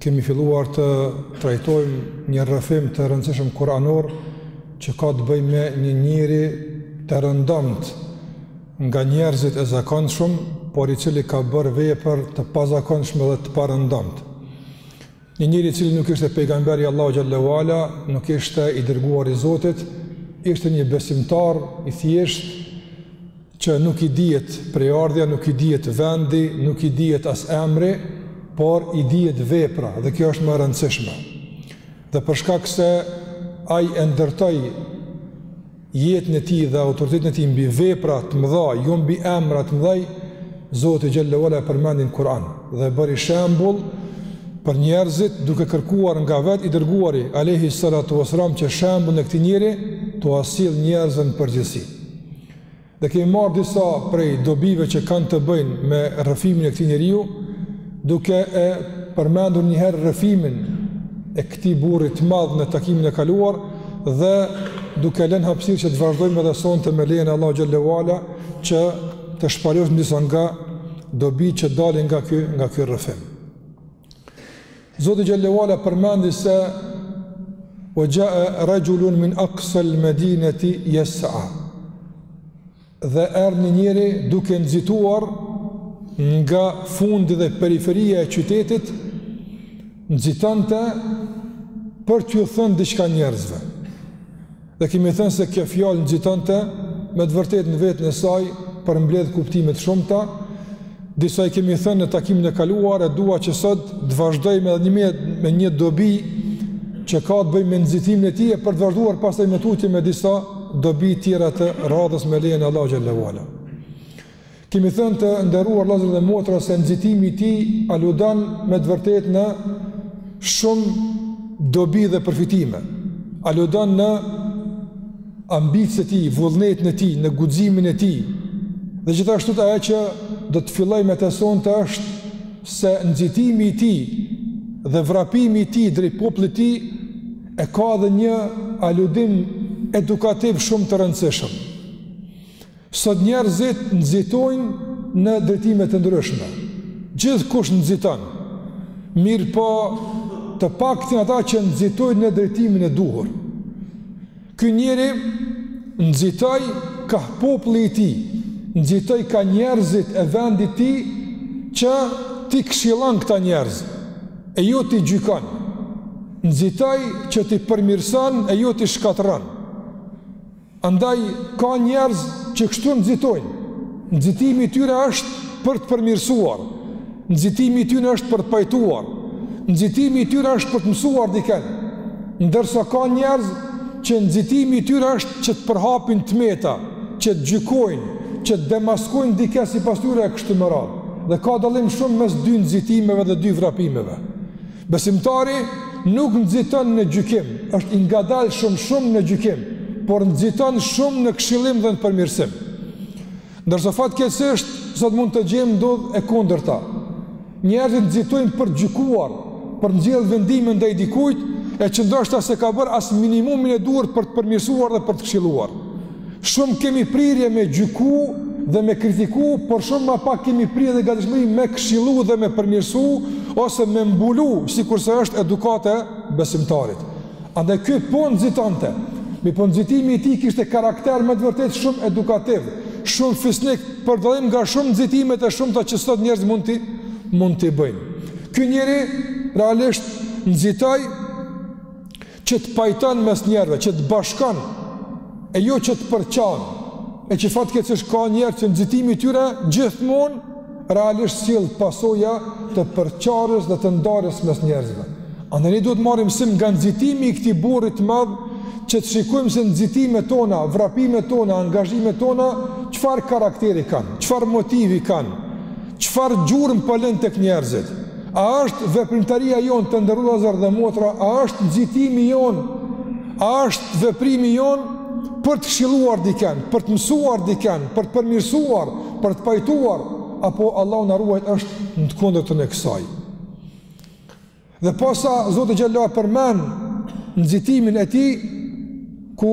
Kemi filluar të trajtojmë një rrëfim të rëndësishëm kuranor që ka të bëjë me një njeri të rëndomtë nga njerëzit e zakonshëm, por i cili ka bërë vepër të pazakonshme dhe të parëndomtë. Një njeri i cili nuk ishte pejgamber i Allahut xhallahu ala, nuk ishte i dërguar i Zotit, ishte një besimtar i thjeshtë, që nuk i dihet prejardhja, nuk i dihet vendi, nuk i dihet as emri, por i dihet vepra dhe kjo është më e rëndësishme. Dhe për shkak se ai e ndërtoi jetën e tij dhe autoritetin e tij mbi vepra të mëdha, jo mbi emra të mëdha, Zoti xhallahu ala e përmendi në Kur'an dhe e bëri shembull për njerëzit duke kërkuar nga vetë i dërguari alayhi salatu wasalam që shembullin e këtij njeriu t'ua sjell njerëzve në përgjithësi. Dhe kemi marrë disa prej dobive që kanë të bëjnë me rrëfimin e këtij njeriu, duke e përmendur një herë rrëfimin e këtij burri të madh në takimin e kaluar dhe duke lënë hapësirë që të vazhdojmë edhe sonte me lejen e Allahut xhallahu ala që të shpalosim disa nga dobitë që dalin nga ky nga ky rrëfim. Zoti xhallahu ala përmendi se wa jaa rajulun min aqsa al-madinati yas'a. Dhe erdhi një njeri duke nxituar nga fundi dhe periferia e qytetit, nxitonte për t'u thënë diçka njerëzve. Dhe kemi thënë se kjo fjalë nxitonte me të vërtetë në vetën e saj përmbledh kuptime të shumta. Disa i kemi thënë në takimin e kaluar e dua që sot të vazhdoj edhe me një dobi që ka të bëjë me nxitimin e tij e për të vazhduar pastaj më tutje me disa dobi tjera të radhës me lejen e Allahut xhallahu ala. Kemi thënë të nderuar vëllezër dhe motra se nxitimi i tij aludon me të vërtetë në shumë dobi dhe përfitime. Aludon në ambiciet e tij, vullnetin e tij, në guximin e tij. Dhe gjithashtu ajo që do të filloj me të sonte është se nxitimi i tij dhe vrapimi i tij drejt popullit të tij e ka edhe një aludim edukativ shumë të rëndësishëm. Sot njerëzit nxitojnë në drejtime të ndryshme. Gjithkush nxiton. Mirëpo, të paktë janë ata që nxitojnë në drejtimin e duhur. Ky njeri nxitoi ka populli i tij, nxitoi ka njerëzit e vendit të tij që t'i këshillon këta njerëz e jo t'i gjykon. Nxitoi që t'i përmirëson e jo t'i shkatërron. Andaj ka njerëz që kështu nxitojnë. Nxitimi i tyre është për të përmirësuar. Nxitimi i tyre është për të pajtuar. Nxitimi i tyre është për të mësuar dikën. Ndërsa ka njerëz që nxitimi i tyre është që të përhapin të meta, që të gjykojnë, që të demaskojnë dikë sipas tyre e kështu me radhë. Dhe ka dallim shumë mes dy nxitimeve dhe dy vrapimeve. Besimtari nuk nxiton në gjykim, është i ngadalë shumë shumë në gjykim, por nxiton shumë në këshillim dhe në përmirësim. Ndërsa fatkeqësisht sot mund të gjejmë ndodh e kundërta. Njerëzit nxitojnë për të gjykuar, për të nxjerrë vendime ndaj dikujt, e që ndoshta s'e ka bërë as minimumin e duhur për të përmirësuar dhe për të këshilluar. Shumë kemi prirje me gjyku dhe me kritiku, por shumë ma pak kemi prirje dhe gatishmëri me këshillu dhe me përmirësu, ose me mbulu, sikurse është edukata e besimtarit. Andaj ky po nxitonte, mirëpo nxitimi i tij kishte karakter me të vërtetë shumë edukativ, shumë fisnik, për dallim nga shumë nxitimet e shumta që sot njerëz mund t'i mund t'i bëjnë. Ky njeri realisht nxitoi që të pajton mes njerëzve, që të bashkon e jo që të përçan. E që fatkeqësisht ka njerëz që nxitimi i tyre gjithmonë realisht sjell pasoja të përçarjes dhe të ndarjes mes njerëzve. Andaj ne duhet të marrim mësim nga nxitimi i këtij burri të madh që të shikojmë se nxitimet tona, vrapimet tona, angazhimet tona çfarë karakteri kanë, çfarë motivi kanë, çfarë gjurmë po lënë tek njerëzit. A është veprimtaria jonë të nderuar vëllezër dhe motra, a është nxitimi jonë, a është veprimi jonë për të këshilluar diken, për të mësuar diken, për të përmirësuar, për të pajtuar, apo Allahu na ruajt është në të kundërtën e kësaj. Dhe pasi Zoti xhelle përmend nxitimin e tij, ku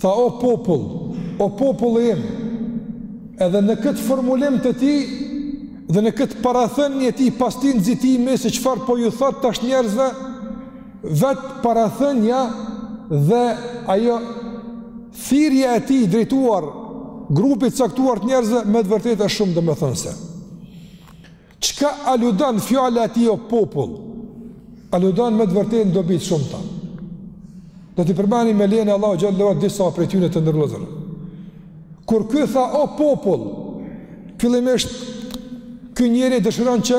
Tha, O popull, o populli im, edhe në këtë formulim të tij dhe në këtë parathënie të tij pas atij nxitimi se çfarë po ju thotë tash njerëzve, vetë parathënia dhe ajo thirrja e tij drejtuar grupit të caktuar të njerëzve me të vërtetë është shumë domethënëse. Çka aludon fjala e tij o popull? Aludon me të vërtetë në dobi të shumta. Do t'i përmendim me lejen e Allahut xhelle disa prej tyre të nderuar vëllezër. Kur ky tha o popull, fillimisht ky njeri dëshiron që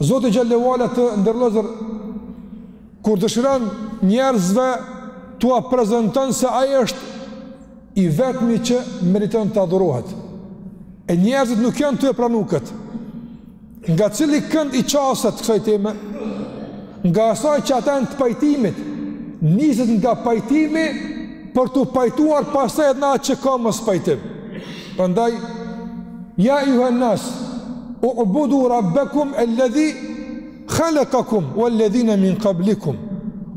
Zoti xhelle ve ala të nderuar kur dëshiron njerëzve t'ua prezanton se ai është i vetmi që meriton të adhurohet. E njerëzit nuk janë tu e pranu këtë. Nga cili kënd i qaset kësaj teme? Nga asaj që ata janë të pajtimit, niset nga pajtimi për t'u pajtuar pastaj edhe n'atë që ka mospajtim. Prandaj, Ja ejjuhen-nasu ubudu rabbekum el-ledhi khalakakum uel-ledhine min kablikum.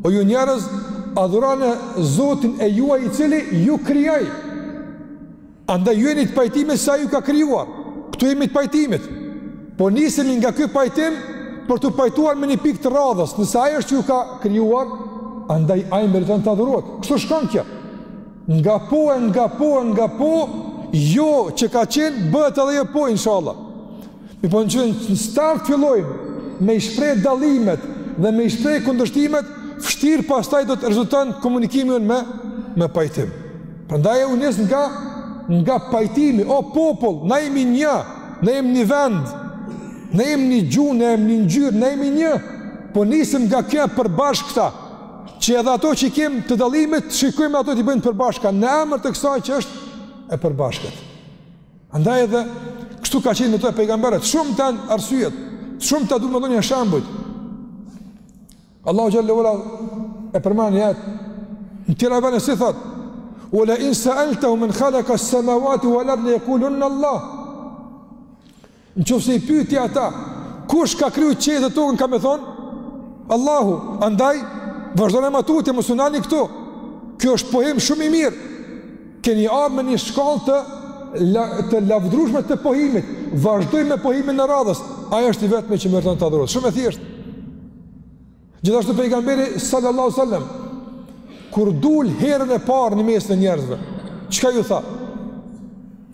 O ju njerëz, adhurone zotin e juaj i cili ju krijoi. Andaj ju jeni të pajtimit se ai ju ka krijuar. Këtu jemi të pajtimit. Po nisemi nga ky pajtim për t'u pajtuar me një pikë të radhës, nëse ai është që ju ka krijuar, andaj ai meriton të adhurohet. Kështu shkon kjo. Nga po e nga po e nga po, jo që ka qenë, bëhet edhe jo po, inshallah. Mirëpo në qoftë në start fillojmë me i shpreh dallimet dhe me i shpreh kundërshtimet, vështirë pastaj do të rezulton komunikimi ynë me, me pajtim. Prandaj e nis nga, nga pajtimi, o popull, na jemi një, na jemi një vend, na jemi një gjuhë, na jemi një ngjyrë, na jemi një, po nisim nga kjo e përbashkëta, që edhe ato që i kemi të dallimit të shikojmë ato t'i bëjmë të përbashkëta në emër të kësaj që është e përbashkët. Andaj edhe kështu ka qenë metoda e pejgamberëve, shumta janë arsyet, shumta domethënë shembujt. Allahu xhelle ve ala e përmend në ajete, në tjera vende si thotë, Ue le in seeltehum men khalaka semawati uel erda le jekulunne Allah. Në qoftë se i pyet ata, kush ka kriju qiejt dhe tokën, kanë me thonë, Allahu, andaj, vazhdone ma tutje, mos u nalni këtu, ky është pohim shumë i mirë, keni arrit me një shkallë të, të lavdrushme të pohimit, vazhdoni me pohimin e radhës, ai është i vetmi që meriton të adhurohet, shumë e thjeshtë. Gjithashtu pejgamberi sallallahu alaihi wasallam kur dul herën e parë në mes të njerëzve, çka ju tha?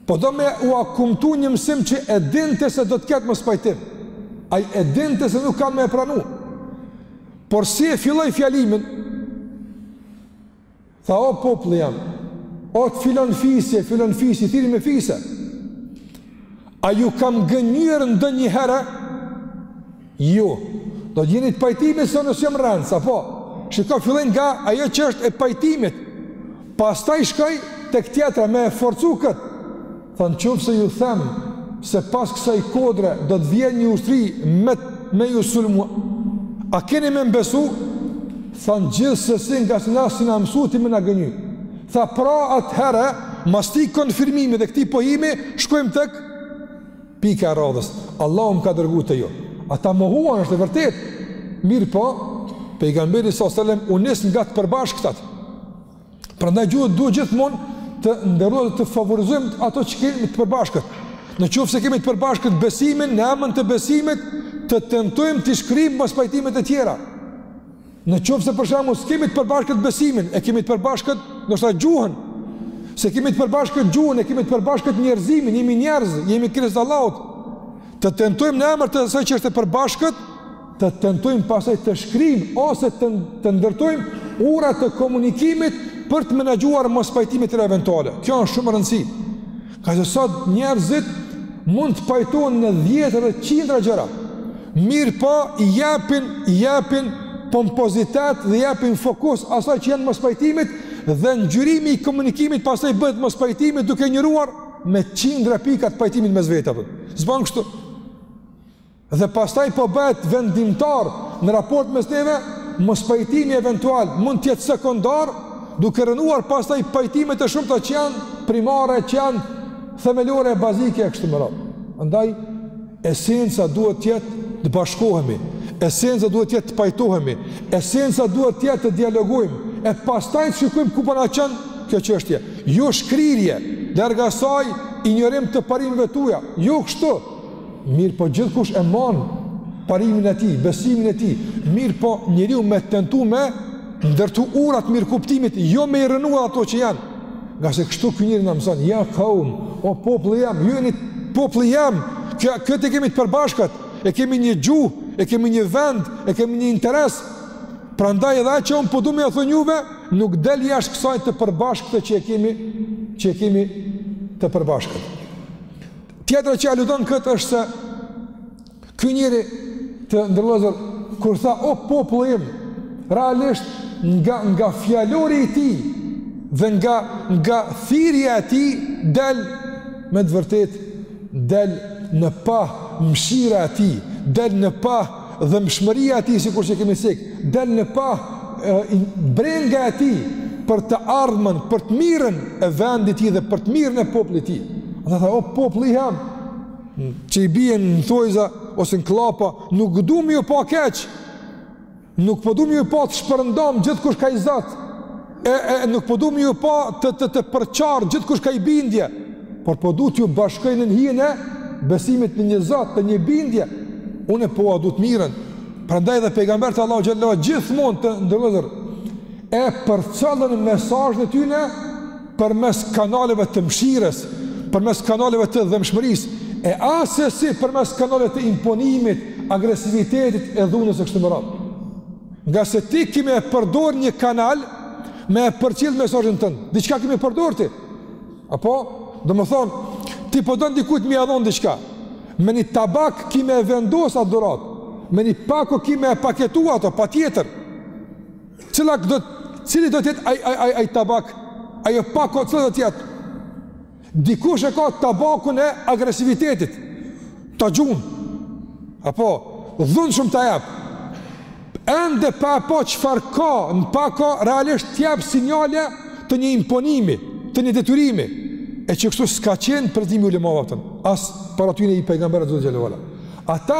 Po do me ua kumtu një mësim që e dinte se do të ketë mospajtim. Ai e dinte se nuk kanë me e pranu. Por si e filloi fjalimin? Tha, o populli jem, o ti filan fisi, e filan fisi, i thirri me fise. A ju kam gënjyer ndonjëherë? Jo. Do të jeni të pajtimit se unë s'jam rrenës, apo? Shiko fillon nga ajo që është e pajtimit. Pastaj shkoi tek tjetra me e forcu këtë. Tha në qofë se ju them se pas kësaj kodre do të vjen një ushtri me, me ju sulmu, a keni me m'besu? Thanë gjithsesi ngase na s'i je mësu ti me na gënjy. Tha pra atëherë, mas këtij konfirmimi dhe këtij pohimi, shkojmë tek pika e radhës, Allahu më ka dërgu te ju. Ata mohuan është e vërtetë, mirëpo, pejgamberi s.a.s. u nis nga të përbashkëtat. Prandaj duhet duhet gjithmonë të nderojmë dhe të favorizojmë ato që kemi të përbashkët. Në qoftë se kemi të përbashkët besimin në emën të besimit, të tentojmë t'i shkrijmë mospajtimet e tjera. Në qoftë se për shembull s'e kemi të përbashkët besimin, e kemi të përbashkët ndoshta gjuhën. S'e kemi të përbashkët gjuhën, e kemi të përbashkët njerëzimin, jemi njerëz, jemi krijesa t'Allahut. Të tentojmë në emër të asaj që është e përbashkët, të tentojmë pastaj të shkrijmë ose të, të ndërtojmë ura të komunikimit për të menaxhuar mospajtimet eventuale. Kjo është shumë rëndësi. Ngase sot njerëzit mund të pajtohen në dhjetëra dhe qindra gjëra. Mirëpo i japin, i japin pompozitet dhe i japin fokus asaj që janë mospajtimet dhe ngjyrimi i komunikimit pastaj bëhet mospajtimi duke injoruar me qindra pika të pajtimit mes vetave. S'ban kështu, Dhe pastaj po bëhet vendimtar në raport mes neve, mospajtimi eventual mund të jetë sekondar, duke rrënuar pastaj pajtimet e shumta që janë primare, që janë themelore e bazike e kështu me radhë. Andaj esenca duhet të jetë të bashkohemi, esenca duhet të jetë të pajtohemi, esenca duhet të jetë të dialogojmë e pastaj të shikojmë ku po na çon kjo çështje. Jo shkrirje, larg asaj injorim të parimeve tuaja. Jo kështu, Mirëpo gjithkush e man parimin e tij, besimin e tij, mirëpo njeriu me tentu me ndërtu ura të mirëkuptimit, jo me i rrënu ato që janë. Ngase kështu ky njeri na mëson, ja kaum, o populli jem, ju jeni populli jem, kjo, këto e kemi të përbashkët, e kemi një gjuhë, e kemi një vend, e kemi një interes, prandaj edhe ajo që unë po du me ja thonë juve, nuk del jashtë kësaj të përbashkëte që e kemi, që e kemi të përbashkët. Tjetra që aludon këtu është se ky njeri të nderuar vllazër, kur tha, o populli im, realisht nga, nga fjalori i tij dhe nga, nga thirrja e tij del me të vërtetë del në pah mshira e tij, del në pah dhimshmëria e tij sikur që kemi sik, del në pah brenga e tij për të ardhmen, për të mirën e vendit të tij dhe për të mirën e popullit të tij. Ai tha, o populli jem, që i bie në thonjza ose në kllapa, nuk du me ju pa keq, nuk po du me ju pa të shpërndamë gjithkush ka i zatë, E, e, nuk po du me ju pa të, të, të përçarë gjithkush ka ni bindje, por po du t'ju bashkoj nën hijen e besimit në një Zot, në një bindje, unë po jua du të mirën, prandaj dhe pejgamberët e Allahut xhele ala gjithmonë të nderuar vëllezër, e përcollën mesazhin e tyne përmes kanaleve të mshirës, përmes kanaleve të dhemshmërisë, e assesi përmes kanaleve të imponimit, agresivitetit e dhunës e kështu me radhë. Ngase ti ki me e përdor një kanal me e përcjellë mesazhin tënd. Diçka ki me përdor ti. Apo, domethonë, ti po don dikujt me ia dhon diçka. Me një tabak ki me e vendos atë dhuratë. Me një pako ki me e paketu ato, patjetër. Cila do, cilido të jetë aj, aj, aj, aj tabak? Ajo pako, cilado të jetë? Dikush e ka tabakun e agresivitetit, ta gjun, apo dhunshëm ta jep, ende pa e pa çfarë ka në pako, realisht t'jep sinjale të një imponimi, të një detyrimi, e që kështu s'ka qenë prezantimi i ulemave tanë, as para tyne i pejgamberëve t'Zotit xhele ue ala. Ata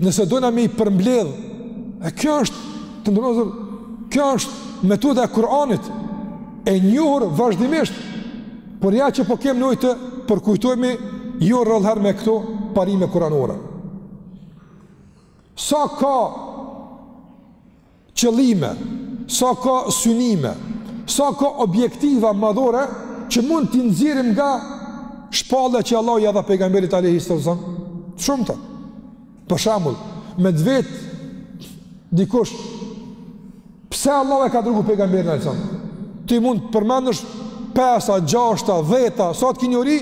Nëse dojna me i përmbledh, e kjo është, të nderuar vëllezër, kjo është metoda e Kur'anit, e njohur vazhdimisht, por ja që po kemë nevojë të përkujtohemi jo rrallëherë me këto parime kuranore. Sa ka qëllime, sa ka synime, sa ka objektiva madhore që mund t'i nxjerrim nga shpallja që Allahu ia dha pejgamberit alayhi sallam. Shumta. Për shembull, me të vet dikush pse Allahu e ka dërguar pejgamberin alayhi sallam? Ti mund të përmendësh 5, 6, 10, sa të ki njohuri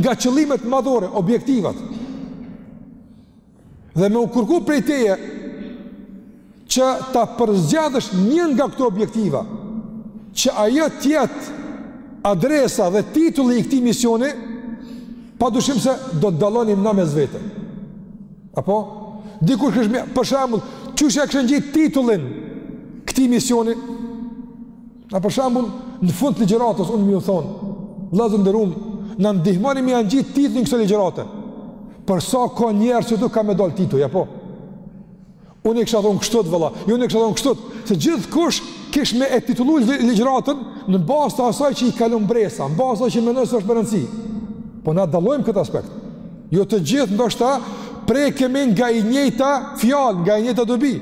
nga qëllimet madhore, objektivat. dhe me u kërku prej teje që ta përzgjedhësh një nga këto objektiva, që ajo të jetë adresa dhe titulli i këtij misioni, pa dyshim se do të dallonim në mes vete. Apo? Dikur kishim, për shembull, qysh ia kish ngjit titullin këtij misioni? Na për shembull, në fund të ligjëratës unë me u thon, vëllazën t'nderum, na ndihmoni me ia ngjit titullin kësaj ligjërate. Po sa ka njerëz qëtu ka me dal tituj, apo? Unë e kisha thon kështut vëlla, jo unë e kisha thon kështu, se gjithkush kish me e titulluar ligjëratën në bazë të asaj që i ka lon mbresa, në bazë asaj që mendon se është me rëndësi. Po na dallojmë n'këtë aspekt. Jo të gjithë ndoshta prekemi nga e njëjta fjalë, nga e njëjta dobi.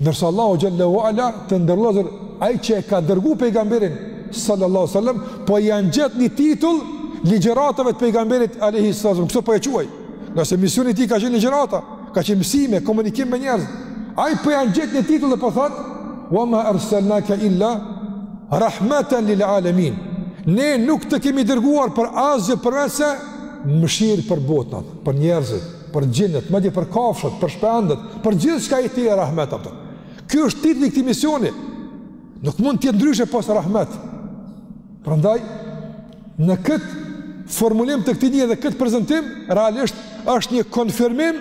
Ndërsa Allahu xhelle ue ala të nderuar vllazër ai që e ka dërgu pejgamberin sallallahu alaihi wasallam po ia ngjet një titull ligjëratave të pejgamberit alaihi wasallam. Kështu po e quaj. Ngase misioni i tij ka qenë ligjërata, ka qenë mësime, komunikim me njerëz. Ai po ia ngjet një titull dhe po thot: "Wa ma arsalnaka illa rahmatan lil alamin." Ne nuk të kemi dërguar për asgjë përveçse mëshirë për botnat, për njerëzit. për xhinët, madje për kafshët, për shpendët, për gjithçka ti je rahmet për to. Ky është titulli i këtij misioni. Nuk mund të jetë ndryshe pos rahmet. Prandaj në kët formulim të këtij njeri dhe kët prezantim realisht është një konfirmim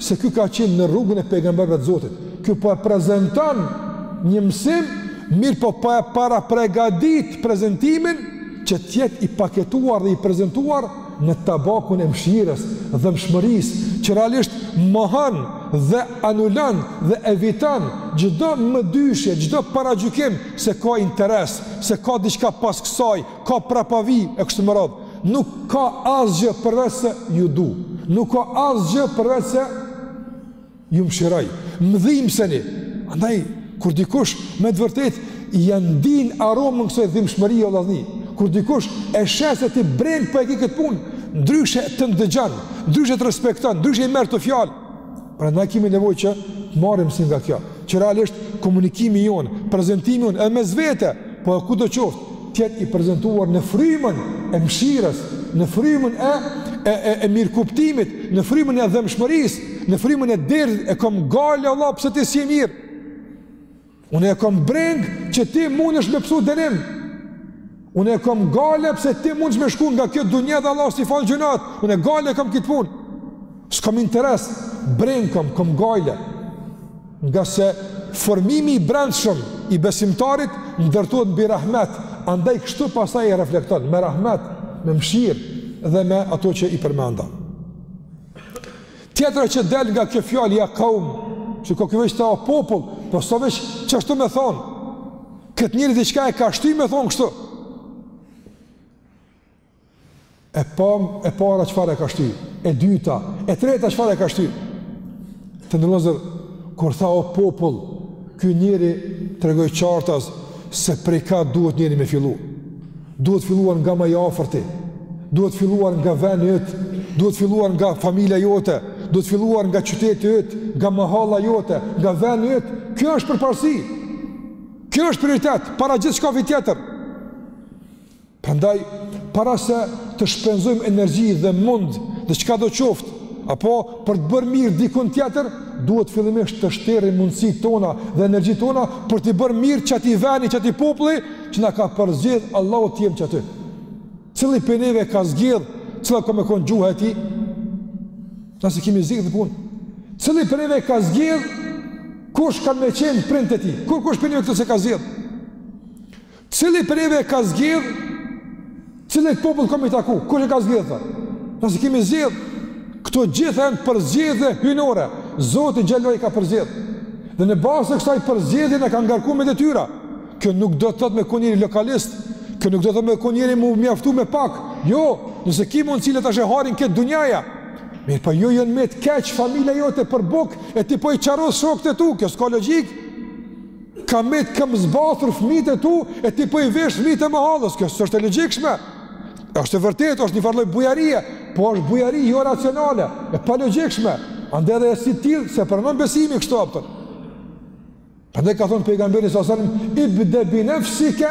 se ky ka qenë në rrugën e pejgamberëve të Zotit. Ky po e prezanton një mësim, mirëpo po e parapregadit prezantimin që të jetë i paketuar dhe i prezantuar në tabakun e mëshirës, dhembshmërisë, që realisht mohon dhe anulon dhe eviton çdo mëdyshje, çdo paragjykim se ka interes, se ka diçka pas kësaj, ka prapavi e kështu me radhë. Nuk ka asgjë përveç se ju du. Nuk ka asgjë përveç se Ju mëshiroj. Mdhimseni. Andaj kur dikush me të vërtetë ia ndin aromën kësaj dhimbshmërie vllazni. Kur dikush e sheh se ti breng po e ke këtë punë, ndryshe të ndëgjon, ndryshe të respekton, ndryshe i merr të fjalë. Prandaj kemi nevojë që të marrim mësim nga kjo, që realisht komunikimi jonë, prezantimi jonë edhe mes vete, po kudo qoftë, të jetë i prezantuar në frymën e mëshirës, në frymën e e e, e mirëkuptimit, në frymën e dhembshmërisë, në frymën e dertit, e kom gajle vlla pse ti s'je mirë. Unë e kom breng që ti mundesh me pësu dënim. Unë e kom gajle pse ti mundesh me shku nga kjo dunja dhe Allahu s'i fal gjynahet. Unë gajle e kom këtë punë. S'kom interes, breng kom, kom gajle. Ngase formimi i brendshëm i besimtarit ndërtohet mbi rahmet, andaj kështu pastaj e reflekton me rahmet, me mëshirë dhe me ato që i përmenda. Tjetra që del nga kjo fjalë ja kaum, që ka kjo të o popull, po sa veç që ashtu me thonë, këtë njëri diçka e ka shty me thonë kështu. E pamë, e para çfarë e ka shty, e dyta, e treta çfarë e ka shty. Të nderuar vllazër, kur tha o popull, ky njeri tregoi qartas se prej ka duhet njeri me fillu. Duhet filluar nga ma i afërti, duhet filluar nga veni yt, duhet filluar nga familja jote, duhet filluar nga qyteti yt, nga mahalla jote, nga veni yt. Kjo është përparsi, kjo është prioritet, para gjithçkafi tjetër. Prandaj, para se të shpenzojmë energji dhe mund dhe çka do qoftë, apo për të bërë mirë dikun tjetër, duhet fillimisht të shterim mundësitë tona dhe energjitë tona për t'i bërë mirë qatij veni, qatij populli, që na ka përzgjedh Allahu të jem qaty. Cili prej neve ka zgjedh, cila ka me konë gjuha e tij, na s'e kemi zgjedh atë punë. Cili prej neve ka zgjedh, kush ka me qenë prind e tij, kurkush prej neve këtë s'e ka zgjedh. Cili prej neve e ka zgjedh, cilit popull ka m'i taku, kush e ka zgjedh këta? Na s'i kemi zgjedh, këto gjitha janë përzgjedhje hyjnore, Zoti xhelle ua ala i ka përzgjedh, dhe në bazë të kësaj përzgjedhje na ka ngarku me detyra, kjo nuk do të thotë me kon njeri lokalist, kjo nuk do të thotë me kon njeri m'u mjaftu me pak, jo, nëse ki mund le ta sheh hajrin krejt dunjaja, mirëpo jo me met keq familja jote për bukë, e ti po i qeras shokët e tu, kjo s'ka logjikë, Kanë met kamzbathur fëmijët e tu e ti po i vesh fëmijët e mahallës. Kjo s'është e logjikshme. Është e vërtetë, është një farë lloj bujarie, po është bujari jo racionale, e palogjikshme. Andaj edhe si till s'e pranon besimi kështu pastër. Prandaj ka thënë pejgamberi alejhi selam ibda bi nafsika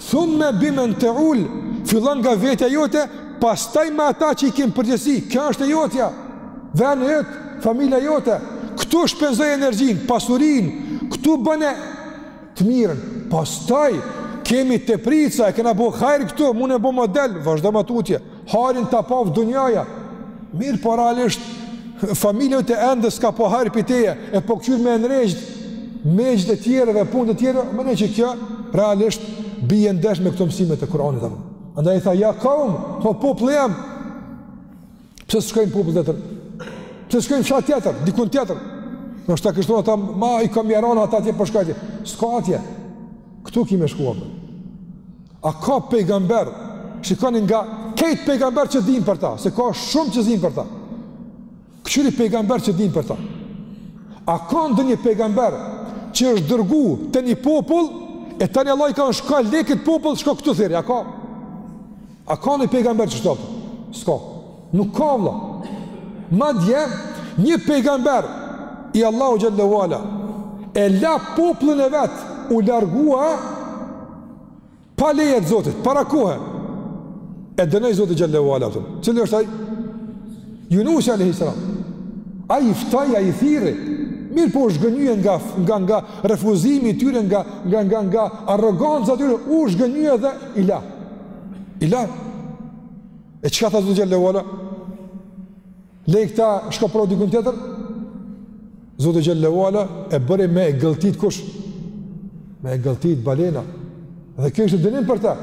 Thumme bimen te ul, fillo nga vetja jote, pastaj me ata që i ke në përgjegjësi, kjo është e jotja, veni jot, familja jote, këtu shpenzoje energjinë, pasurinë, këtu bëje të mirën, pastaj kemi teprica, e kena bo hajr këtu, mun e bo model, vazhdo ma tutje, Hajrin ta paftë dunjaja, mirë po realisht, familja jote ende s'ka pa hajr prej teje, e po këqyrë me ndreq gjithë të tjerëve punë të tjerëve, domethënë që kjo, realisht, bije ndesh me këto mësime të Kuranit. Andaj i tha, ja kaum, o populli jem, pse s'shkoi në popull tjetër? Pse s'shkoi në fshat tjetër, dikun tjetër? Nuk është ta kështu, ata, ma i kam jarana ata tje përshkajtje, po s'ka atje, këtu ki me shkuat dhe. A ka pejgamber, shikoni nga krejt pejgamberët që dimë për ta, se ka shumë që s'dimë për ta. Këqyri pejgamberët që dimë për ta. A ka ndonjë pejgamber që është dërgu te një popull, e tani Allahu i ka thënë shko le kit popull, shko këtu thirri, a ka? A ka noj pejgamber që është? S'ka. Nuk ka vlla. Madje, një pejgamber i Allahut xhelle ua ala e la popullin e vet u largua Pa leje të Zotit, para kohë. E dënoi Zoti xhalle ua ala atë. Cili është ai? Yunus alayhis salam. Ai i ftoi, ai i thirri. Mirëpo u zhgënjye nga nga nga refuzimi i tyre nga nga nga nga arroganca e tyre, u zhgënjye dhe i la. I la. E çka tha Zoti xhalle ua ala? Lej këta, shko pra te dikun tjetër. Zoti xhelle ue ala e bëri me e gëlltit kush? Me e gëlltit balena. Dhe kjo ishte dënim për ta.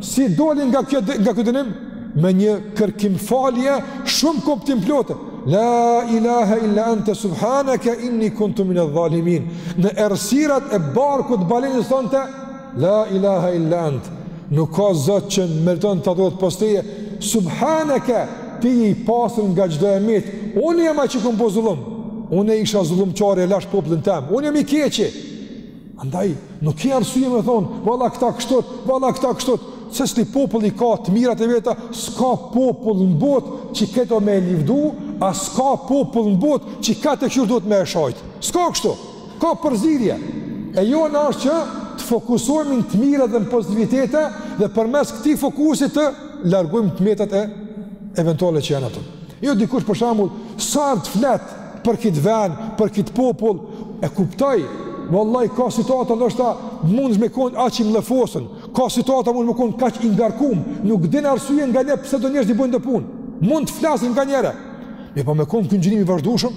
Si doli nga kjo, nga kjo dënim? Me një kërkimfalje shumë kuptimplote. La ilaha illa anta subhanaka inni kuntu min adh-dhalimin. Në errësirat e barkut balenës thonte La ilaha illa ant, nuk ka Zot që meriton të adhurohet pos teje, subhaneke, ti je i pastër nga çdo e met, unë jam ai që kom bo zullum, unë isha zullumqari e lash popullin tem, unë jam i keqi. Andaj nuk ke arsye me thon, valla këta kështu, valla këta kështu, secili popull ka të mirat e veta, s'ka popull në botë që krejt do me e livdu, a s'ka popull në botë që krejt kurdo duhet me e shajt. S'ka kështu. Ka përzierje. E jona është që të fokusohemi në të mirat dhe në pozitivitete dhe përmes këtij fokusi të largojmë të metat eventuale që janë aty. Jo dikush për shembull sa herë flet për këtë vend, për këtë popull, e kuptoj. Vallai ka situata ndoshta munesh me kon aq i mllëfosur. Ka situata mun me kon kaq i ngarkum, nuk din arsyeën nganjëherë pse do njerëz i bojnë do punë. Mund të flasin nganjëherë. Mirpo me kon ky ngjyrim i vazhdushëm,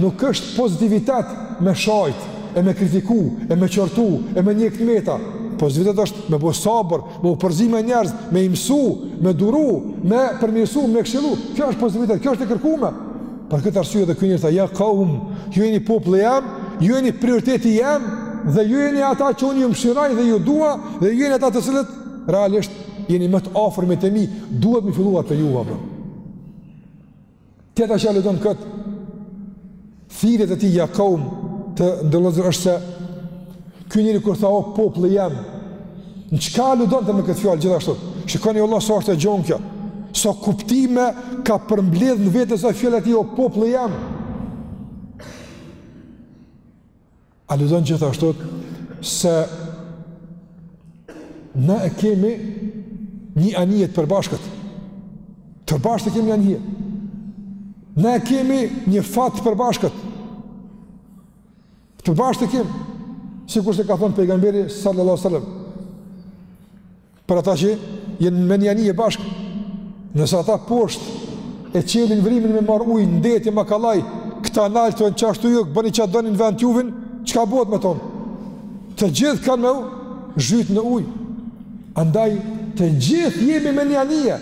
Nuk është pozitivitet me shajt, e me kritiku, e me qortu, e me njek të meta. Pozitivitet është me bo sabër, me u përzi me njerëz, me i mësu, me duru, me përmirësu, me këshillu. Kjo është pozitivitet, kjo është e kërkume. Për këtë arsye dhe ky njeri tha, ja kaum, ju jeni populli jem, ju jeni prioriteti jem, dhe ju jeni ata që unë ju mshiroj dhe ju dua, dhe ju jeni ata të cilët, realisht, jeni më të afërmit e mi, duhet me filluar te juve, pra. Tjetra që aludon këtë, thirrje të tij ja kaum të nderuar vëllezër është se, ky njeri kur tha o populli jem, në çka aludonte me këtë fjalë gjithashtu? Shikoni vlla sa është e gjonë kjo, sa kuptime ka përmbledh në vete sa fjala e tij o populli jem. Aludon gjithashtu se na e kemi një anije të përbashkët. Të përbashkët e kemi anijen. Na e kemi një fat të përbashkët. Të përbashkët e kemi. Sikurse ka thonë pejgamberi sallallahu sallam. Për ata që janë me një anije bashkë, nëse ata poshtë e çelin vrimën me marr ujë n'deti, ma kallaj, këta nalt thonë qashtu ju, bëni ça doni në vend tjuvin, çka bëhet me tonë? Të gjithë kanë me u, zhyt në ujë. Andaj, të gjithë jemi me një anije.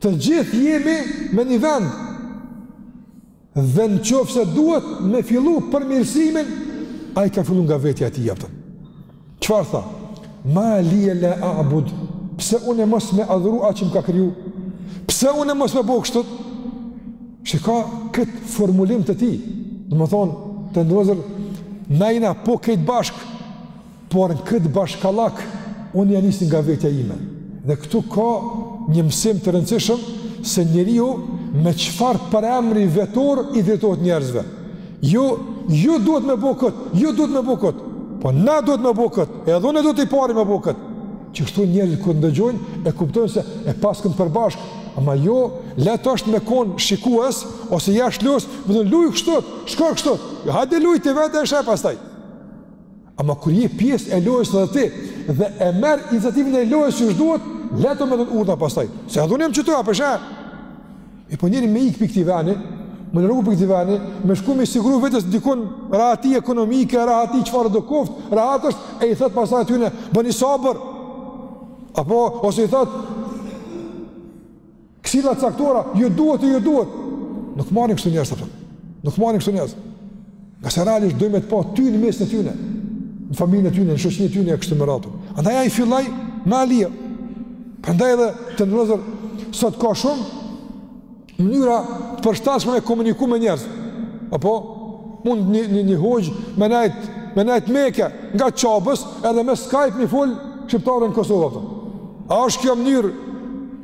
Të gjithë jemi në një vend. Dhe në qoftë se duhet me fillu përmirësimin, ai ka fillu nga vetja e tij, a kupton. Çfarë tha? Ma lije la abud, pse unë mos me adhuru atë që më ka kriju? Pse unë mos me bo kështu? Që ka këtë formulim të tij, domethënë, të nderuar vëllezër, na jena po krejt bashkë, Por në këtë bashkallak unë ia nisi nga vetja ime. Dhe këtu ka një mësim të rëndësishëm se njeriu me çfarë përemri vetor i drejtohet njerëzve. Ju ju duhet me bo kët, ju duhet me bo kët. Po na duhet me bo kët. Edhe unë duhet i pari me bo kët. Qështu njerëzit kur ndëgjojnë e kuptojnë se e paskem përbashk, ama jo lehtë është me kon shikues ose jashtë lojës, me thonë luaj kështu, shko kështu. Jo, hajde luaj ti vetë e sheh pastaj. Ama kur je pjesë e lojës edhe ti dhe e merr iniciativën e lojës siç duhet, lehtë me dhënë urdhra pastaj. Se edhe unë jam qetu, a po sheh. E po njëri me ik prej këtij veni, me u largu prej këtij veni, me shku me siguru vetes dikun rahati ekonomike, rahati çfarëdo koftë, rahat është, e i thotë pastaj atyne, bëni sabër, apo, ose i thotë, Këshilla të caktuara, ju duhet, ju duhet. Nuk marrin kështu njerëz apo. Nuk marrin kështu njerëz. Ngase realisht dojnë me të pa ty në mesin e tyne, në familjen e tyne, në shoqninë e tyne e kështu me radhë. Andaj ai filloi ma lije. Prandaj edhe të nderuar vëllezër, sot ka shumë mënyra të përshtatshme me komuniku me njerëz. Apo, mund një, një, një hoxhë me nejt, me nejt në Mekë, ngat Qabes, edhe me Skype me i fol shqiptarëve në Kosovë, apo. A është kjo mënyrë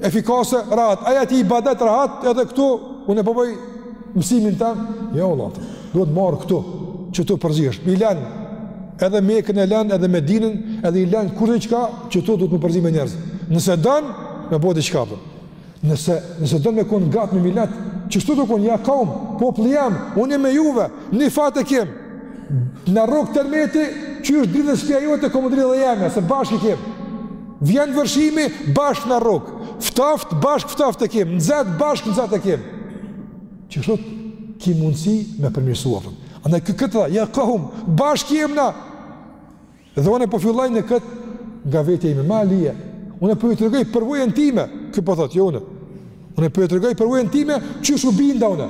efikase? Rahat ai aty, ibadet rahat edhe këtu unë e po boj mësimin tem. Jo, jo, vëlla, duhet me ardh këtu, që të përzihesh. E len edhe Mekën, e len edhe Medinën, edhe i len krejt çka, qetu duhet me u përzi me njerëz. Nëse don me bo diçka, apo. Nëse, nëse don me konë ngat me milet, qështu duhet konë, ja kaum, populli jem, unë jam me juve, një fat e kem, na rrokë tërmeti, qysh dridhet shpia jote ka me u dridh edhe e jemja, se bashkë i kem, vjen vërshimi, bashkë na rrokë, ftoftë, bashkë ftoftë e kem, nxehtë, bashkë nxehtë e kem, qështu ki mundësi me përmirësu, andaj ky tha, ja kaum, bashkë jem na, Dhe unë po filloj në kët nga vetja ime, ma lije. Unë po ju tregoj përvojën time, ky po thotë jo unë. Unë po ju tregoj përvojën time, qysh u binda unë.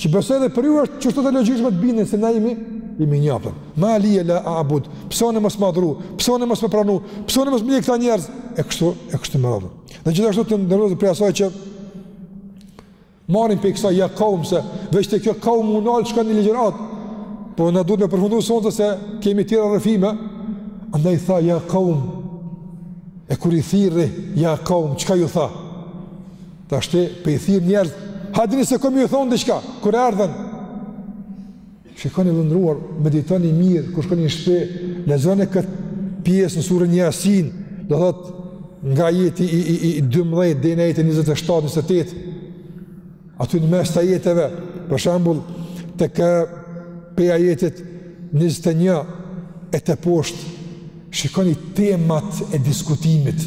Që besoj edhe për ju është qështu e logjikshme të bindeni se na jemi jemi një, apo. Ma lije la abud, pse unë mos me adhuru, pse unë mos me pranu, pse unë mos me ndjek këta njerëz e kështu e kështu me radhë. Dhe gjithashtu të nderuar vëllezër prej asaj që Marrin prej kësaj ja kaumë se veç te kjo kaumë vallah ka një ligjëratë po na duhet me përfundu sonte se kemi tjera rrëfime Andaj i tha ja kaumë e kur i thirri ja kaumë çka ju tha tashti po i thirr njerëzit hajdeni se kom me ju thonë diçka kur erdhën Shikoni të nderuar, meditoni mirë, kur shkoni në shpe, lexoni këtë pjesë në suren Jasin, do thotë, nga ajeti i, i, i 12 deri në ajetin 27-28, aty në mes të ajeteve, për shembull, tek prej ajetit 21 e teposhtë, shikoni temat e diskutimit,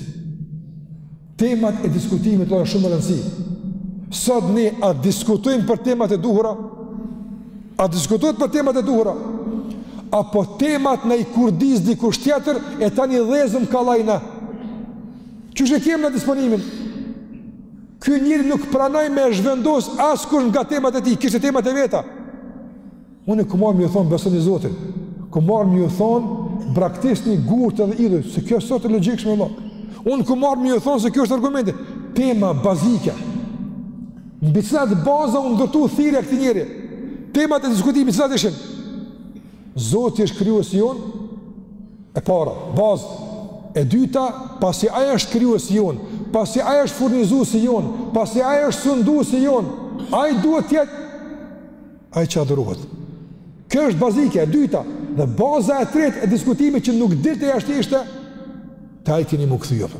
Temat e diskutimit marrin shumë rëndësi. Sot ne a diskutojmë për temat e duhura? A diskutohet për temat e duhura? Apo temat na i kurdis dikush tjetër e tani dhezëm kallajna? Qysh e kem na disponimin? Ky njeri nuk pranoi me e zhvendos askush nga temat e tij, kishte temat e veta. Unë kom ardh me ju thon besoni Zotin. Kom ardh me ju thon braktisni gurtë dhe idhujt, se kjo s'osht e logjikshme vëlla. Unë kom ardh me ju thon se kjo është argumenti. Tema bazike. Mbi cilat baza u ndërtu thirrja e këtij njeri. Temat e diskutimit cilat ishin? Zoti është krijuesi jonë e para, bazë. E dyta, pasi ai është krijuesi jonë, pasi ai është furnizuesi jonë, pasi ai është sunduesi jonë, ai duhet të jetë Ai që adhurohet. Kjo është bazike e dyta dhe baza e tretë e diskutimit që nuk dilte jashtë ishte te ai keni m'u kthy apo.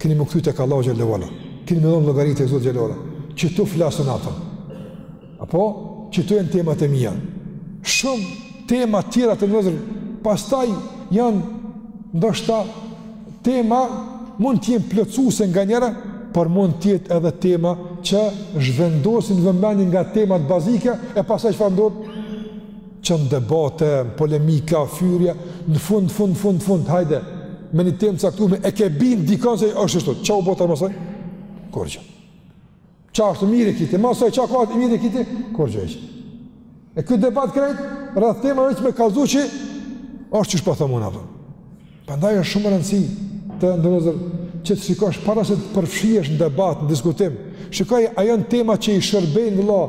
Keni m'u kthy tek Allahu xhele ue ala. Keni me dhon llogari tek Zoti xhele ue ala. Qëtu flasun ato. Apo qëto janë temat e mia. Shumë tema të tjera të nderuar. Pastaj janë ndoshta tema mund të jenë plotësuese nga njëra, por mund të jetë edhe tema që zhvendosin vëmendjen nga temat bazike e pastaj çfarë ndodh? Çon debate, polemika, fyerje, në fund fund fund fund, hajde. Me një temë të caktume e ke bind dikon se është ashtu. Çka u bo tash mas saj. Kurgjo. Çka të mirë qiti, mas saj çka të mirë qiti, kurgjë hiç. E ky debat krejt, rreth tema veç me kallzu që, është qysh po thom unë apo. Prandaj është shumë rëndësi të nderuar që të shikosh para se të përfshihesh në debat, në diskutim. Shikoj, a janë tema që i shërbejnë vëlla,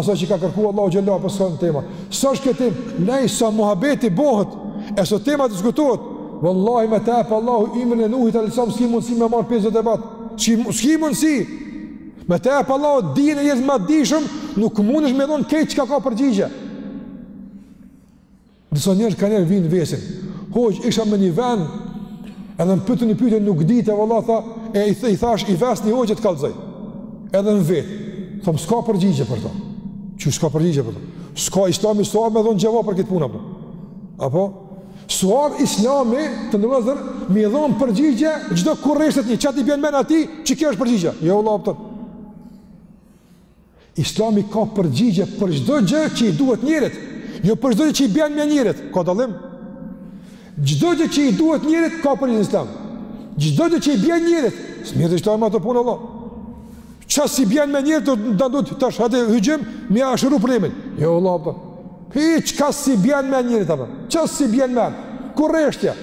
asaj që ka kërku Allahu xhele apo s'janë tema. S'është kjo temë, lej sa muhabeti bohet, e sa tema diskutohet, vallahi me ta jep Allahu ymrin e Nuhit, alejhi selam s'ki mundësi me marr pjesë n'çdo debat. S'ki s'ki mundsi. Me të pa Allahu din e je shumë i dishëm, nuk mundesh me dhon krejt çka ka përgjigje. Disa njerëz kanë njeri vijnë vesin. Hoxhë, isha me një ven, edhe më pyti një pytje nuk dita vallahi, tha, e i, th, i thash, i ves një hoxhë të kallzoj. Edhe m'vet. Tham, s'ka përgjigje për to. Qe s'ka përgjigje për to. S'ka islami, s'ka me dhonë xhevap për këtë punë. Po. Apo? S'u ardh Islami, të nderuar vëllezër, me i dhon përgjigje çdo kurreshtje ti, ça t'i bjen mend atij që kjo është përgjigje. Jo vëlla opton. Islami ka përgjigje për çdo gjë që i duhet njerit, jo për çdo gjë që i bjen n'men njerit. Ka dallim. Çdo gjë që i duhet njerit ka përgjigje n'Islam. Çdo gjë që i bjen njerit, s'merret hiç me ato punë valla. Ça s'i bjen n'men njerit nda du të tash hajde hoxhë, mi a shëru problemin. Jo, Allah, për. Hi, çka s'i bjen n'men njerit apo. Ça s'i bjen n'men njeri. Kurreshtja?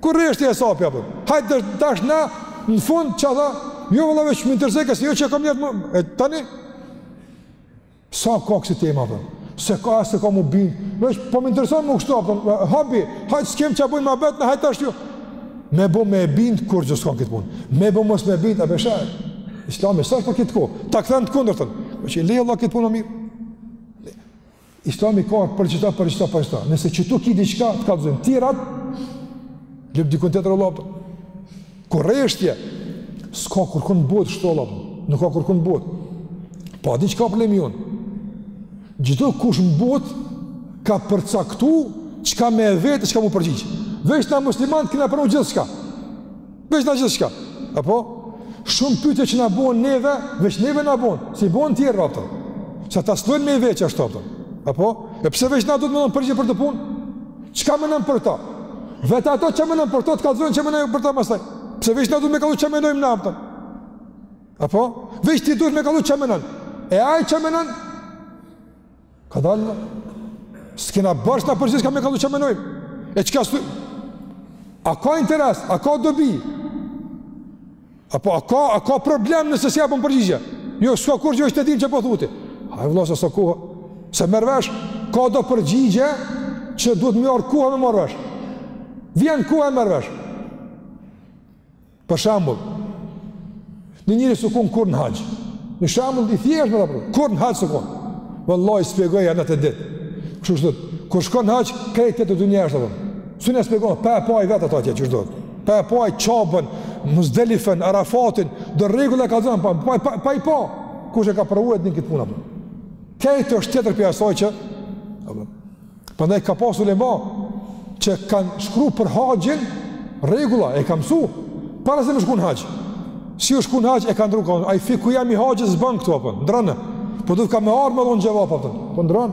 Kurreshtja e s'hapja apo. Hajde tash, tash na, në fund, ça tha, jo, valla, veç më intereson, kësi jo që e kom njerë të më. E tani? Sa ka kësi tema, apo. S'e ka, s'e ka m'u bind. Veç po më intereson më kështu, apo. Habi, hajtë s'kem ça bojmë ma betë, na hajt tash ju. Me bo me e bind, kurgjë s'ka këtë punë. Me bo mos me bind, a beshaj. Islami, s'është për këtë kohë? Ta kthen të kundërtën. Po që i lejo Allah këtë punë, mirë. Islami ka për qëta, për qëta, për qëta. Nëse qitu ki diçka, të ka të zënë. Tirat, lëpë dikun të të rëllabë, Kureshtje, s'ka kurkun në botë shtolla, nuk ka kurkun në botë. Po a di çka problemi unë. Çdokush në botë ka përcaktu çka me e vet e çka m'u përgjigj. Veç na musliman kena pranu gjithçka. Veç na gjithçka. Apo? Shumë pytje që na bojnë neve, veç neve na bojnë, s'i bojnë tjerve, apo. Se ata s'lojnë me i vet çka ashtë, apo. Apo? E pse veç na duhet me dhon përgjigje për atë punë? Çka mendon për to? Veti ata çka mendojnë për to të kallzojnë çka mendojnë për to pastaj. Pse veç na duhet me kallxu çka mendojmë na ato? Apo veç ti duhet me kallxu çka mendon. E ai çka mendon ka dalë s'kena borxh na për gjithçka me kallxu çka mendojmë. E çka su... A ka interes, a ka dobi? Apo a ka, a ka problem nëse s'i apim përgjigje? Jo, s'ka kurgjë është e din çka po thu ti. Ai valla se s'o koha. S'e merr vesh, ka do përgjigje që duhet me ardh koha me marrë vesh. Vjen koha e merr vesh. Për shambull, një njeri s'u konë kurrë në haxh. Një shembull i thjeshtë me të përgjigje. Kurrë në haxh s'u konë. Valla i shpjegoj edhe nëntë ditë. Kështu shtë, kur shkon në haxh, krejtë të të dunja është të përgjigje. S'ia shpjegon, pa e pa ai vetë ato atje çka është Pa e po ai Çabën, Muzdelifen, Arafatin, do rregulla e ka dhënë, pa, pa, pa, pa i po. Kush e ka provu, e din këtë punë apo? Kjo është tjetër prej asaj që apo. Prandaj ka pasur ulema që kanë shkru për haxhin rregulla, e kanë mësu para se me shku n'haxh. Si u shku n'haxh e kanë ndrru, ai fikhu jem i haxhës ban këtu apo? Ndrron. Po ka me ardh me dhon xhevap apo? Po ndrron.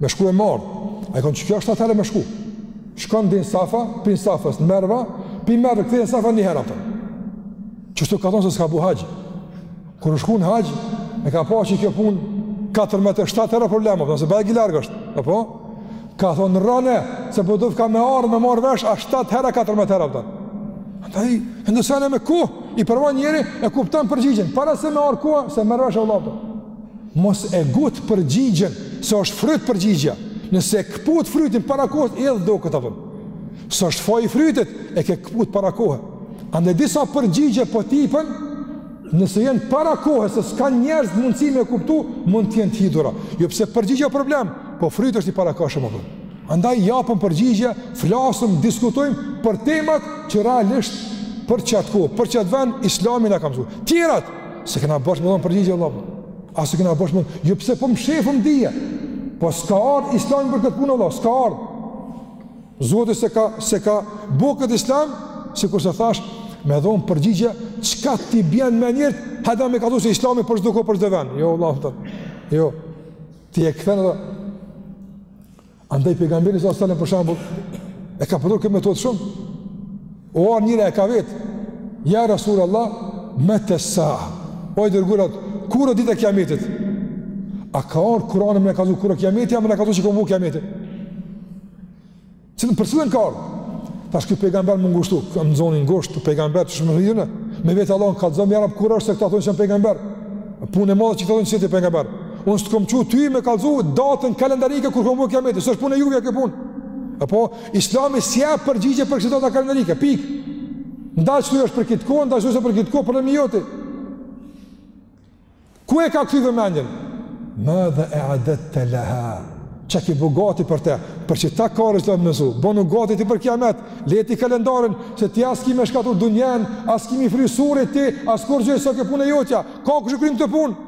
Me shku e marrë. Ai konë që kjo është atëherë me shku. Shkon deri n'Safa, prej Safës, në Merva, prej Merva, kthehet n'Safa një herë atëherë. Qështu ka thonë se s'ka bo haxh. Kur u shku në haxh, e ka pa që kjo punë 14-7 herë problem, se po, bajagi larg është. E po? Ka thonë në rane, se po duhet ka me ardh, me marr vesh, a 7 herë, 14 herë atëherë. Ata i, e me kohë, i provon njeri, e kupton përgjigjen, para se me ardh koha, s'e merr vesh vlla Mos e ngut përgjigjen, se është fryt përgjigja. Nëse e këput frytin para kohës, idhët do ketë apo. S'është faj i frytit, e ke këput para kohës. Andaj disa përgjigje po t'jipen, nëse janë para kohës, se s'kanë njerëzit mundësi me kuptu, mund t'jenë t'hidhura. Jo pse përgjigjja o problem, po fryti është i para kohës shumë apo. Andaj japëm përgjigje, flasëm, diskutojmë për temat që realisht për qatë kohë, për qatë vend, islami na ka msu. Tjerat, S'e kena borxh me dhënë përgjigje vlla po. A s'e kena borxh me dhënë. Jo pse po mshefim dije. Po s'ka ardhë islami për këtë punë vlla. S'ka ardhë. Zoti s'e ka, s'e ka bo këtë islam, sikurse thash, me dhënë përgjigje, çka t'i bjen n'men njerit, hajda me kallzu se islami për çdo kohë për çdo vend. Jo vlla, të, jo. Ti e kthen edhe. Andaj pejgamberi alejhi selam për shembull e ka përdorur këtë metodë shumë. Ardh njëri e ka vet. Ja Rasulullah meta es-sa. O i dërguar, kur o dita e kiametit? A ka ardh Kurani me na kallzu kur o kiameti, a me na kallzu që ka m'u bo kiameti? Cilën, për cilën ka ardh? Tash ky pejgamber m'u ngushtu, më zonë ngusht, pejgamber që shpejt me vetë Allahun kallzom ja Rab kur është se këta thonë që je pejgamber. Punë e madhe që thonë je ti pejgamber. Unë s'të kam çu ty me kallzu datën kalendarike kur kam me bo kiametin. S'është punë e juve kjo punë. Apo Islami s'jep përgjigje për këtë datë kalendarike. Pik. N'daç qashtu është për këtë kohë, n'daç është për këtë kohë problem joti. Ku e ka kthy vëmendjen? Madha eadedte leha. Çka ki bo gati për te. Për qeta ka ardh t'mësu. Bonu gati ti për kiamet. Leje ti kalendarin se ti as ki me shkatrru dunjanë, as ki me i fry surit ti, askurgjë s'është punë jotja. Ka kush kryn këtë punë?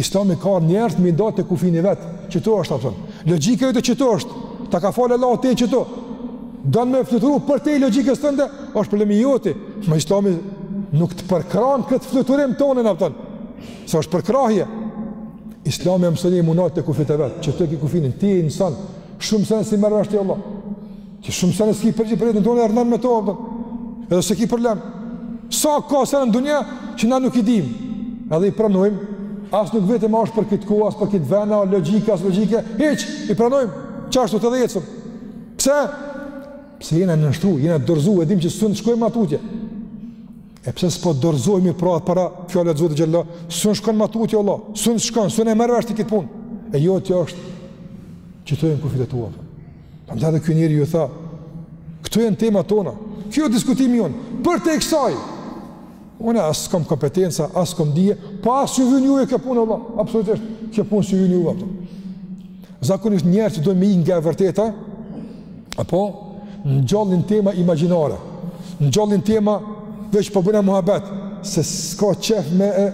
Islami ka njerëz me ndalë te kufini i vet. Qetu është apo? Logjika jote qetu është? Ta ka falë Allahu te qetu? Don me fluturu përtej logjikës tënde, është problem i joti. Ma Islami nuk të përkrah kët fluturim tandin apo? S'është përkrahje. Islami mëson m'u ndalë te kufijtë e vet. Qetu ke kufinin ti insan? Shumë sene s'i merr vesh ti vlla. Ti shumë sene s'ki përgjigje për jetën tonë e rrnon me to, apo. Edhe s'e ki problem. Sa ka sene n'dunja që na nuk i dim. Edhe i pranojmë. As nuk vetim a ashtë për këtë kohë, a s'o për këtë ven, a logjike, a s'o logjike. Hiç, i pranojmë. Qashtu të dhe jetësëm. Pse? Pse jena nënshtru, jena dorzu, e dim që s'un shkojmë matutje. E pse s'po dorzohemi pra, para fjalëve të Zotit xhelle, s'un shkon matutje, Allah, s'un shkon, s'un e merr vesh ti këtë punë. E jo ti qështu që t'jenë kufit e Prandaj edhe ky njeri ju tha, këto janë tema tona, ky diskutimi jonë, përtej kësaj, unë as kom kompetenca, as kom dije, po as s'u vyn juve kjo punë, Allah, absolutisht, kjo punë s'u vyn juve, apo. Zakonisht njerëz që dojnë me ik nga e vërteta, apo, ngjallin tema imagjinare, ngjallin tema veç po bëjna muhabet, se s'ka qef me e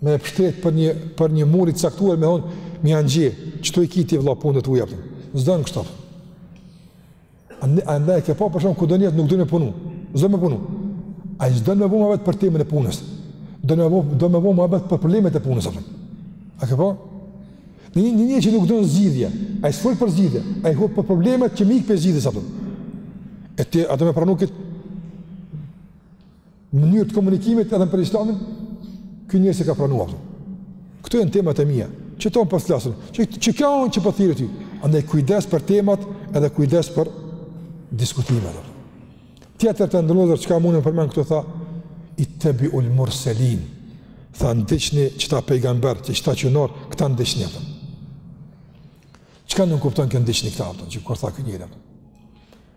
me e pshtet për një për një muri të caktuar me thonë me angji qito i ki ti vëlla punët e tuja apo s'don kështu andaj ke pa për shembull kur do njëtë nuk do të punu s'do me punu ai s'do me bo muhabet për temën e punës do me bo mu do me bo muhabet për problemet e punës apo a ke pa një njeri që nuk do zgjidhje ai s'fol për zgjidhje ai fol për problemet që me ik prej zgjidhjes apo e ti a do me pranu këtë mënyrë të komunikimit edhe për islamin, ky njeri s'e ka pranu, apo. Këto janë temat e mia, që ton po flasim, që qikjo on që po thirrë ti. Andaj kujdes për temat edhe kujdes për diskutimet. Tjetër të nderum vllazër çka mun me përmen këtu tha, ittebiul murselin, tha ndiqni qita pejgamberë, që qita qënor, këta ndiqni apo. Çka nënkupton kjo ndiqni këta apo, kur tha ky njeri apo?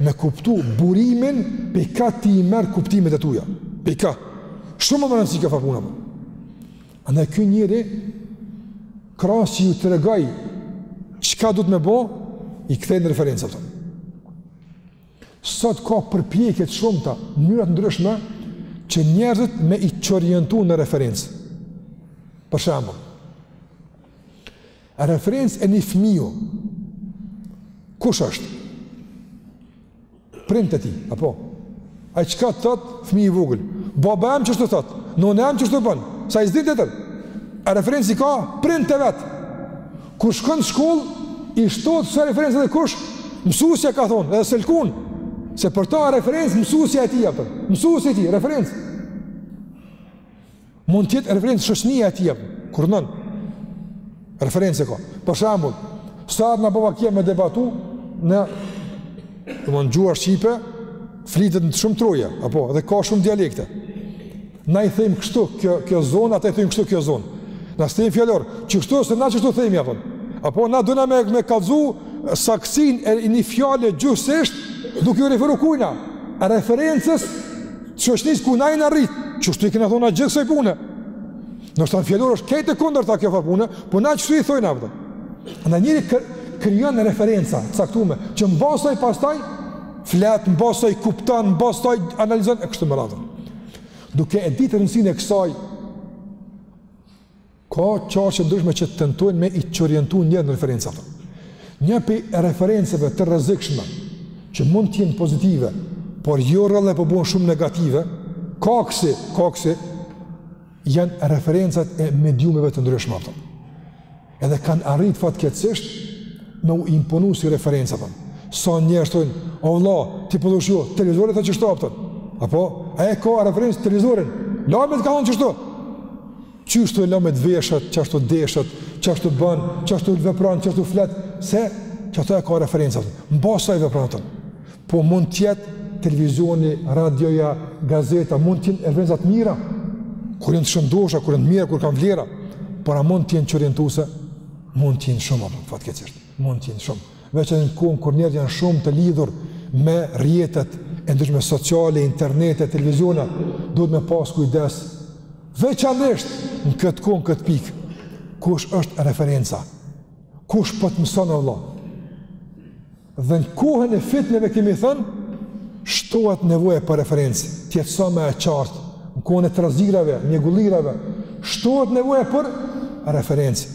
me kuptu burimin pe kah ti i merr kuptimet e tuja. Pe kah. Shumë me rëndësi kjo far pune. Andaj ky njeri, krahas që ju tregoj, çka duhet me bo, i kthej në referenca, apo. Sot ka përpjekje të shumta, mënyra të ndryshme, që njerëzit me i çorientu në referencë. Për shambull, Referencë e një fëmiu, kush është? Prindt e tij, apo? Ai çka thotë fëmiu i vogël? Baba em qështu thotë, nona em qështu bon, se ai s'di tjetër. Ai referencë i ka prindt e vet? Kur shkon n'shkollë, i shtohet si referencë edhe kush? Mësusja ka thonë, edhe s'e lkun, se për ta referencë mësusja e tij, apo. mësusi i tij, referencë. Mund t'jetë referencë shoqnia e tij apo kur nën. Referencë ka. Për shembull, sa na bo vaki me debatu në do të gjuha shqipe flitet në shumë troje, apo dhe ka shumë dialekte. Na i them kështu, kjo kjo zonë ata i them kështu kjo zonë. Na s'kem fjalor, qështu se na qështu themi apo. Apo na dona me me kallzu saktësinë e një fjale gjuhësisht duke iu referu kujna. Referencës Shoqnisë ku na jem rritë, qështu i kena thonë gjithë ksaj pune. Ndoshta në fjalor është krejt e kundërta kjo farë pune, po na qështu i thojna apo. Andaj njeri kr, krijon referenca t'caktume, që mbas saj pastaj flet, mbas saj kupton, mbas saj analizon, e kështu me radhë. Duke e ditë rëndësinë e kësaj, Ka qarqe t'ndryshme që tentojnë me i çorientu njerëz në referenca. Një pi referencave të rrezikshme, që mund t'jenë pozitive, por jo rrallë po bojnë shumë negative, kaksi, kaksi, janë referencat e mediumeve të ndryshme. Apo. Edhe kanë arrit fatkeqësisht me u imponu si referenca. Apo. Sa njerëz thojnë, o vlla, ti po thush po jo, televizori tha qështu apo. Apo, e ka referencë televizorin, lajmet kanë thonë qështu. Qështu e lajmet, veshet, qashtu deshet, qashtu bën, qashtu vepron, qashtu flet, se qato e ka referencë. Mbas saj vepron apo. Po mund të jetë televizioni, radioja, gazeta, mund të jenë referenca të mira, kur janë të shëndosha, kur janë të mira, kur kanë vlera, por a mund të jenë çorientuese? Mund të jenë shumë apo, fatkeqësisht. Mund të jenë shumë. veçanërisht në kohën kur njerëzit janë shumë të lidhur me rrjetet e ndryshme sociale, internete, televiziona, duhet me pas kujdes, veçanërisht në këtë kohë, në këtë pikë, kush është referenca, kush po të mëson o vëlla. Dhe në kohën e fitneve kemi thënë, shtohet nevoja për referencë, të jetë sa ma e qartë, në kohën e trazirave, mjegullirave, shtohet nevoja për referencë.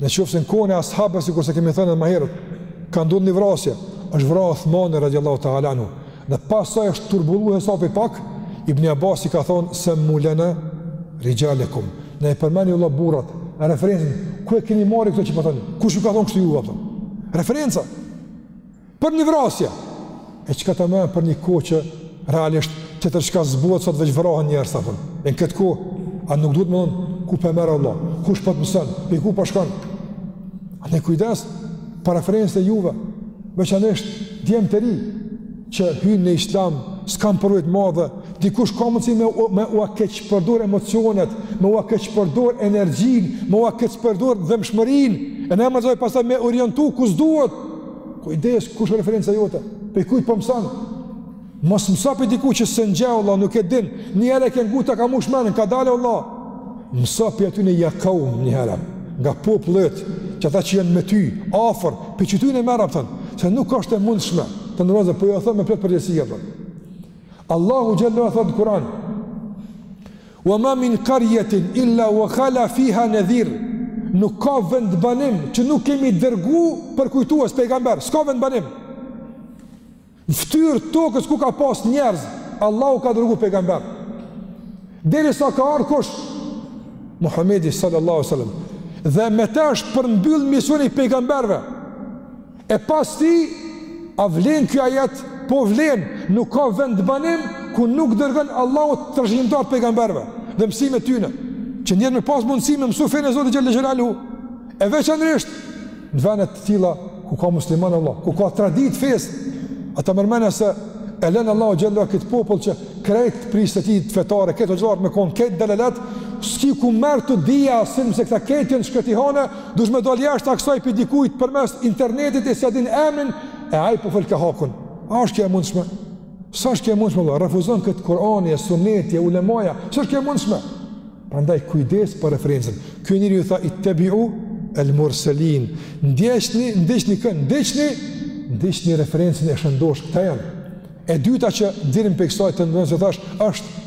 Në qoftë se në kohën e ashabëve sikurse kemi thënë edhe ma herët, ka ndodh një vrasje, është vra Uthmani radiallahu ta'ala anhu. Dhe pastaj është turbullu hesapi pak, Ibn Abbasi ka thonë semmu lena rixhalekum. Na i përmendni vëlla burrat, referencën ku e keni marrë këto që po thoni? Kush ju ka thonë kështu juve apo? Referenca. Për një vrasje, e çka ta merr menja për një kohë që realisht tjetër çka s'bohet sot veç vrahen njerëz, apo. E në këtë kohë, a nuk duhet me thonë, ku po merr vlla, kush po t'mëson, pej ku po shkon. Andaj kujdes, për referencën e juve, veçanisht djemtë e ri, që hyjnë në islam, s'kanë përvojë t'madhe, dikush ka mundësi me, me ua keqpërdor emocionet, me ua keqpërdor energjinë, me ua keqpërdor dhembshmërinë, e nëpërmes saj pasaj me orientu ku s'duhet, Kujdes, kush është referenca jote? Pe kujt po mëson? Mos mëso pe diku që s'e njeh vlla, nuk e din. Një herë e ke ngu, ta ka mush menen, kadale vlla. Mëso pe atyne, ja kaum, një herë. Nga populli yt që ata që janë me ty, afër, pe qatyne merr atë. Se nuk është e mundshme. Të ndrozë po ju thom me plot përgjegjësi apo. Allahu xhallahu thot në Kur'an. Wa ma min qaryatin illa wa khala fiha nadhir Nuk ka vendbanim që nuk kemi dërgu përkujtues pejgamber, s'ka vendbanim. Në fytyrë t'tokës ku ka pas njerëz, Allahu ka dërgu pejgamber. Deri sa ka ardh kush? Muhamedi sallallahu alaihi wasallam. Dhe me të është përmbyll misioni i pejgamberëve. E pas tij, a vlen ky ajet? Po vlen, nuk ka vendbanim ku nuk dërgon Allahu trashëgimtarë të pejgamberve dhe mësimet e tyne, që njerëzit me pas mundësi me mësu fenë e Zotit xhelle xhelaluhu, e veçanërisht në venet të tilla ku ka musliman vlla, ku ka traditë fesë, a ta merr menja se e len Allahu xhelaluhu këtë popull që krejt prijësit e tij fetarë, krejt hoxhallarët me konë krejt dalalet, s'ki ku merr ti dije as ilm se këta krejt janë shkëtihane, dush me dal jashtë kësaj pe dikujt përmes internetit e s'ja din emrin, e ai po fol ka hakun. A është kjo e mundshme? S'është kjo e mundshme, vlla. Refuzon këtë Kurani, e suneti, e ulemaja, s'është kjo e mundshme. Prandaj kujdes për referencën. Ky njeri ju tha, ittebiu el murselin, ndiqni, ndiqni kënë, ndiqni, ndiqni referencën e shëndosh, këta janë. E dyta që nxjerrim pe kësaj të ndonës e thash, është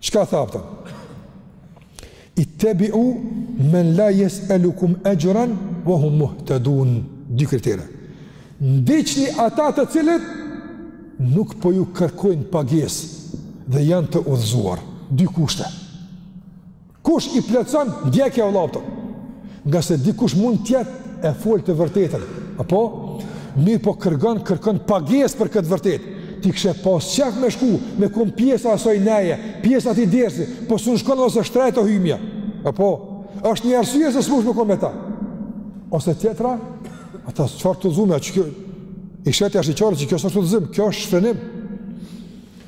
Çka tha ata? Ittebiu men la jes'elukum exhren ve hum muhtedun Dy kritere Ndiqni ata të cilët Nuk po ju kërkojnë pagesë Dhe janë të udhëzuar Dy kushte Kush i plotëson Ndjekja u laptop Ngase dikush mund të jetë e fol të vërtetën, apo? Mirëpo kërkon, kërkon pagesë për këtë vërtetë. Ti kishe pas qef me shku, me kon pjesë e asaj neje, pjesë e atij dersi, po s'un shkon, osht shtrejt hymja. Apo? është një arsye se s'mush me kon me ta. Ose tjetra, ata çfarë të udhëzume, që kjo, i sheh ti ashiqare që kjo s'është udhëzim, kjo është shfrenim.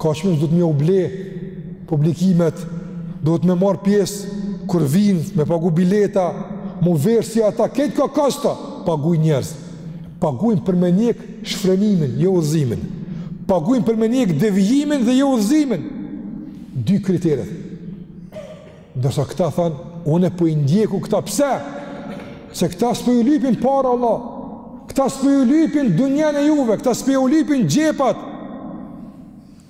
ka çmim, duhet me ju ble publikimet, duhet me marrë pjesë kur vinë, me pagu bileta, mu verë si ata, këtë ka kasta, pagujnë njerëz, pagujnë për me njek shfrenimin, jo udhëzimin, pagujnë për me njek devijimin dhe jo udhëzimin, dy kriteret. Ndërsa këta thanë, unë po i ndjeku këta, pse? Se këta s'po ju lypin para vallah, këta s'po ju lypin dunjanë e juve, këta s'po ju lypin xhepat,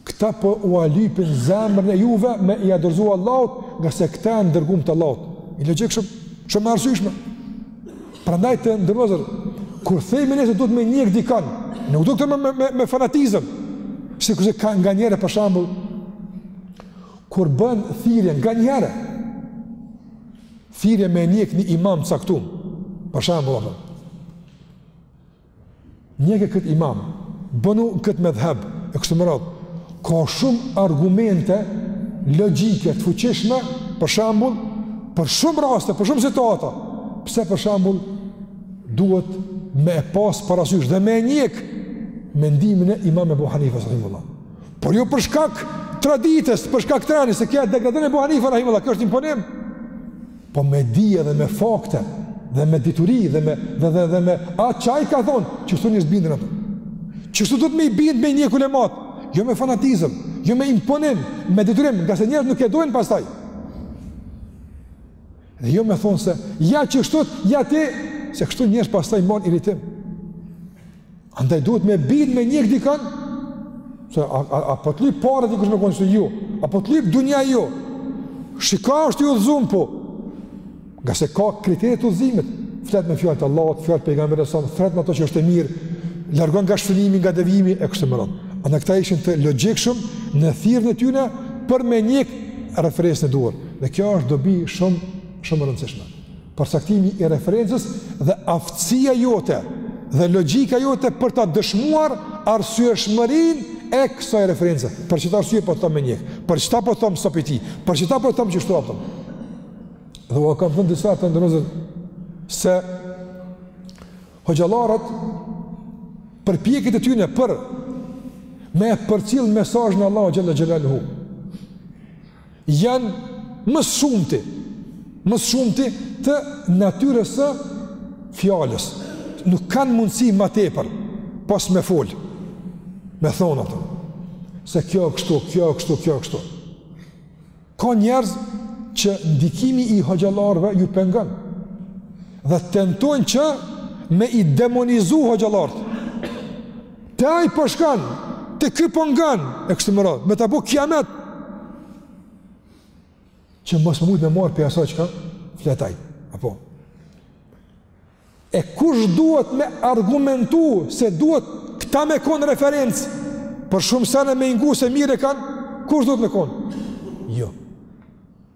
këta po ua lypin zemrën e juve me ia dorëzu Allahut, ngase këta janë dërgum të Allahut. I logjikshëm, shumë e arsyeshme. Prandaj të nderum vllazër, kur themi nëse duhet me njek dikan, nuk duhet me, me, me fanatizëm, sikurse ka nganjëherë për shembull, Kur bën thirrje nganjëherë, thirrje me njek një imam t'caktum, për shembull apo. Njeke këtë imam, bënu këtë medhheb, e kështu me radhë, ka shumë argumente logjike të fuqishme, për shembull, për shumë raste, për shumë situata, pse për shembull, duhet me e pas parasysh dhe me e njek mendimin e imam Ebu Hanifes, rahimehullah. Por jo për shkak t'traditës, për shkak t'trendit, se kjo e degradon Ebu Hanifen, rahimehullah, kjo është imponim. Po me dije dhe me fakte, dhe me dituri, dhe me, dhe, dhe, dhe me, ashtu ai ka thonë, qështu njerëzit binden ato. Qështu duhet me i bind me njek ulematë, jo me fanatizëm, jo me imponim, me detyrim, ngase njerëzit nuk e dojnë pastaj. Dhe jo me thonë se, ja qështu, ja ti, se kështu njerëz pastaj marrin irritim. Andaj duhet me bind me njek dikan, se a, a, a po të lyp paret, ish kush me konë se jo, a po të lyp dunja jo, shiko a është i udhëzum po, ngase ka kriteret t'udhëzimit, flet me fjalë të Allahut, fjalët t'Pejgamberit a.s., thrret n'ato që është e mirë, largon nga shfrenimi, nga devijimi, e kështu me radhë. Andaj këta ishin të logjikshëm në thirrjen e tyne për me njek referencën e duhur. Dhe kjo është dobi shumë, shumë e rëndësishme. Përcaktimi i referencës dhe aftësia jote dhe logjika jote për ta dëshmuar arsyeshmërinë e kësaj reference. Për çfarë arsye po thom me njek? Për çfarë po thom s'po i pi ti? Për çfarë po thom qështu apo? Dhe ua kam thënë disa herë të nderum vllazën se hoxhallarët përpjekjet e tyne për me e përcil mesazhin e Allahut xhel-le xhelaluhu janë më shumti, më shumti të natyrës së fjalës. Nuk kanë mundësi ma tepër, pos me fol, me thonë ato, se kjo kështu, kjo kështu, kjo kështu. Ka njerëz që ndikimi i hoxhallarëve ju pengon, dhe tentojnë që me i demonizu hoxhallarët. Te ai po shkon, te ky po ngan, e kështu me radhë, me ta bo kijamet. Që mos me mujt me marr prej asaj çka flet ai. Apo. E kush duhet me argumentu se duhet këta me kon referencë për shumë sene me i ngu se mirë e kanë, kush duhet me kon? Jo.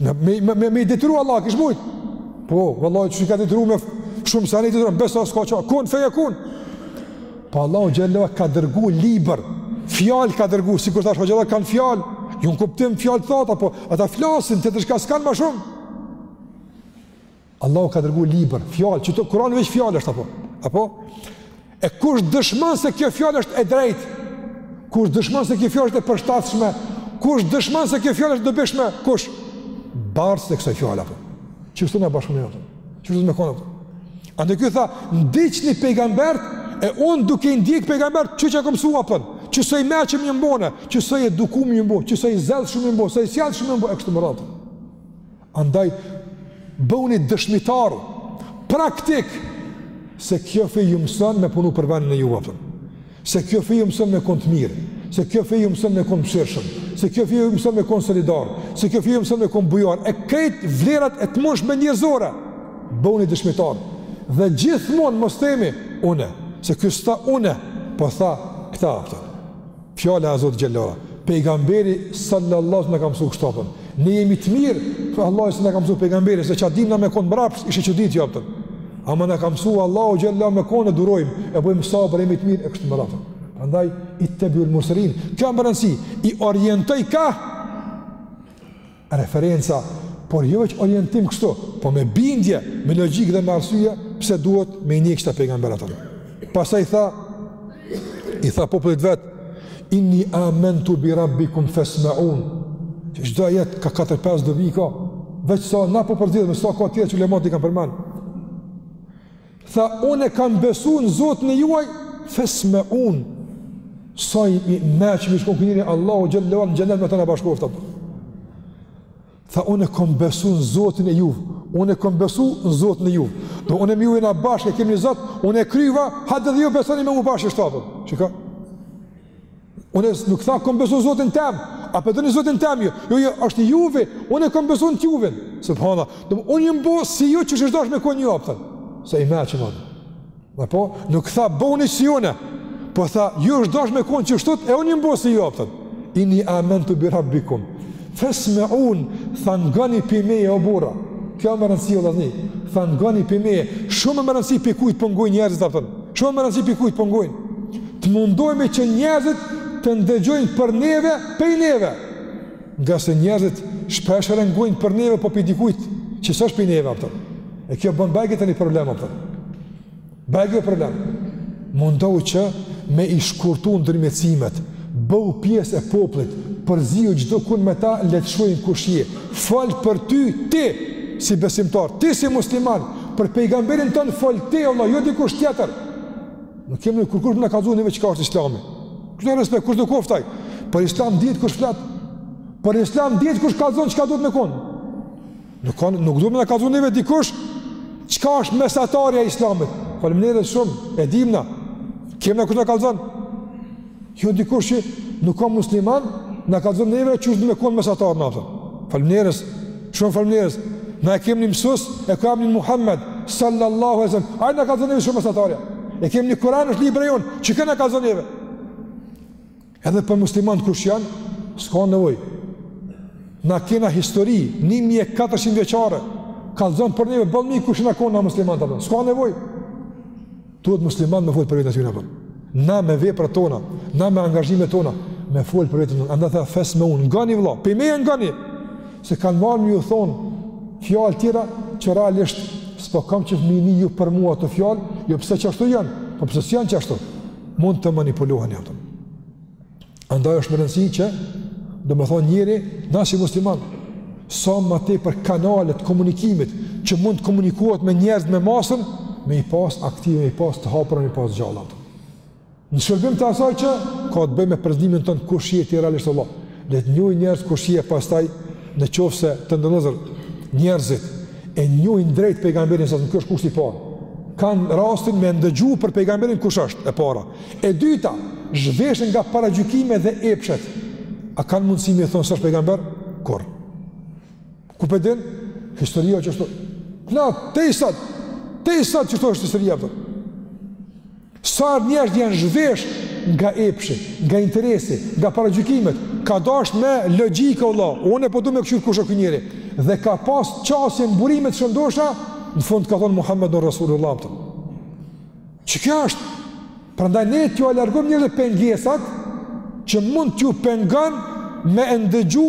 Me, me, me, me, me i detyru Allah, kish mujt? Po, vallahi, që i ka detyru me shumë sene i detyru, beso s'ka qa, kun, feja kun. Po Allahu xhelle ve ala ka dërgu libër, fjalë ka dërgu, sikur tash hoxhallarë kanë fjalë, jo në kuptim fjalë të thata, po ata flasin, tjetër çka s'kanë ma shumë. Allahu ka dërguar libër, fjalë, që të Kurani veç fjalë është apo? Apo? E kush dëshmon se kjo fjalë është e drejtë? Kush dëshmon se kjo fjalë është e përshtatshme? Kush dëshmon se kjo fjalë është dobishme? Kush? Bartësit e kësaj fjalë apo? Që është në bashkë me ato apo? Që është me konë apo? Andaj ky tha, ndiqni pejgambert, e unë duke i ndjek pejgambert, kqyr çka kom msu apton? Qe sa i meçëm jom bo une, qe sa i edukum jom bo une, qe sa i zellshëm jom bo une, sa i sjellshëm jom bo une, e kështu me radhë. Andaj, bëhuni dëshmitarë, praktikë, se kjo fe ju mëson me punu për vendin e juv, apton. Se kjo fe ju mëson me konë të mirë, se kjo fe ju mëson me konë mëshirshëm, se kjo fe ju mëson me konë solidarë, se kjo fe ju mëson me konë bujarë, e krejt vlerat e të mundshme njerëzore, bëhuni dëshmitarë. Dhe gjithmonë mos themi, une, se ky s'tha une, po tha këta, apton. Fjala e Zotit xhelle ve ala. Pejgamberi sallallahu na ka mësu kështu apton. Ne jemi të mirë, po vallahi na ka mësu pejgamberi se çka dimë na me kon mbrapsht, ishe çuditë apton. Ama na ka mësu Allahu xhelle ve ala me kon e durojmë, e bëjmë sabër, jemi të mirë e kështu me radhë. Prandaj ittebiul murselin, kjo me rëndësi, i orientoj ka referenca, por jo veç orientim kështu, po me bindje, me logjikë dhe me arsye pse duhet me i ndjek qeta pejgamberë apton. Pastaj tha i tha popullit vet inni amentu bi rabbikum fesme'un. Që çdo ajet ka 4-5 dobi ka, veç sa na po përzgjedhim e sa ka tjera që ulematë i kanë përmend. Tha, unë e kam besu në Zotin e juaj, fesme'un, sa i meçëm ish kon ky njeri, Allahu xhelle ve ala në xhennet me ta na bashkoftë. Tha, unë e kam besu në Zotin e juv, unë e kam besu në Zotin e juv, do unë e me ju na bashkë e kemi Zot, unë e kryva, hajde edhe ju besoni me mu bashkë qeshtu apton. Çka? Unë nuk tha kom besu Zotin tem, a po doni Zotin tem ju, jo, jo, është i juvi, unë e kom besu në t'juvin, subhanallah, unë jom bo si ju qysh është dasht me konë ju, apton, sa i meçëm a, apo, nuk tha boni si une, po tha, ju është dasht me konë qeshtu, e unë jom bo si ju, apton, inni amentu bi rabbikum, Fesme'un, tha ngoni pej meje o burra, kjo me rëndësi vllazni, tha ngoni pej meje, shumë me rëndësi pej kujt po ngojnë po njerëzit apton, shumë me rëndësi pej kujtë pëngojnë, po të mundojme që njerëzit të ndëgjojnë për neve, pej neve, ngase njerëzit shpeshherë ngojnë për neve po pej dikujt, që s'është pej neve apton, e kjo bon bajagi tani problem apton. Bajagi problem. Mundohu që me i shkurtu ndërmjetësimet, bëhu pjesë e popullit, përzihu çdo kund me ta, le të shohin kush je. Fol për ty ti si besimtar, ti si musliman, për pejgamberin tënd fol ti o vlla, jo dikush tjetër. Nuk kemi kurkush me na kallzu neve çka është Islami. Kjo respekt kushdo koft aj. Për Islam dihet kush flet. Për Islam dihet kush kallzon çka duhet me kon. Nuk ka nuk duhet me na kallzu neve dikush çka është mesatarja e Islamit. Faleminderit shumë, e dimë na. Kemë na kush na kallëzon? Jo dikush që nuk a musliman, na kallëzon neve qysh duhet me kon mesatar na. Faleminderit. Shumë faleminderit. Na e kemi një mësues, e ka emrin Muhammed sallallahu alaihi wasallam. Ai na kallëzon neve ç'është mesatarja. E kemi një Kur'an është libri jon, çka na kallëzon neve? Edhe për muslimanët kush janë, s'ka nevoj. Na kena histori, 1400 vjeçare, kallzon për neve, boll mirë kush jan kon muslimanët, a kupton, s'ka nevoj. Duhet muslimanët me folë për veten e tyre. Na me veprat tona, na me angazhimet tona, me folë për veten tonë, a kupton. Andaj të fesë me unë, nga një vlla, për me e nga një, se kanë marrë me ju thonë, fjalë tjera, që realisht, s'po kam qef me ju përmend ato fjalë, jo pse qashtu janë, po pse s'janë qashtu. mund të manipulohen ato. Andaj është me rëndësi që domethonë njëri na si musliman sa më tepër kanalet e komunikimit që mund të komunikohet me njerëz me masën, me i pas aktive, me i pas të hapura, me i pas të gjalla. Në shërbim të asaj që ka të bëjë me prezantimin tonë kush je ti realisht vlla. Le të njohin njerëzit kush je pastaj në qoftë se të nderum vllezër njerëzit e njohin drejt pejgamberin sa kjo është kushti i parë. Kan rastin me ndëgju për pejgamberin kush është e para. E dyta, zhveshen nga paragjykime dhe epshet. A kanë mundësi me thonë se është pejgamber? Kurrë. Ku pe din? Historia qështu vlla, tej sot! Tej sot qështu është historia, a kupton. Sa herë njeri është zhvesh nga epshi, nga interesi, nga paragjykimet, ka dashtë me logikë o vlla, unë e po du me kqyr kush a ky njëri, dhe ka pas qasje në burime të shëndosha, në fund ka thonë Muhammedun Rasulullah, a kupton. Qe kjo është, prandaj ne t'jua largojmë njerëzve pengesat, që mund t'ju pengon me ndëgju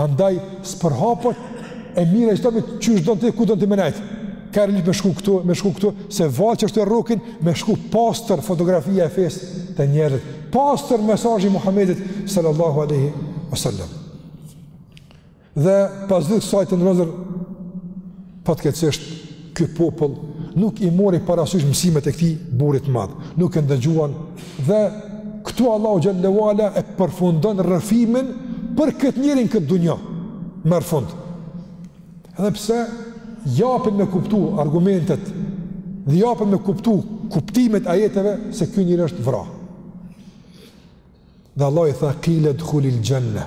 Andaj, s'përhapet e mira qështu me qysh don ti ku don ti me nejtë. Kemi me shku këtu, me shku këtu, se vlla qështu e rrokin, me shku pastër fotografia e fesë te njerëzit, pastër mesazhi i Muhammedit sallallahu aleyhi wa sallam. Dhe pas kësaj të nderum vllezër, Fatkeqësisht, ky popull nuk i mori parasysh mësimet e këtij burri të madh, nuk e ndëgjuan dhe këtu Allahu xhele ue ala e përfundon rrëfimin për këtë njeri në këtë dunja. Merr fund. Edhe pse japin me kuptu argumentet dhe japin me kuptu kuptimet ajeteve se ky njeri është vra. Dhe Allah i tha, kile dhulil xhenne.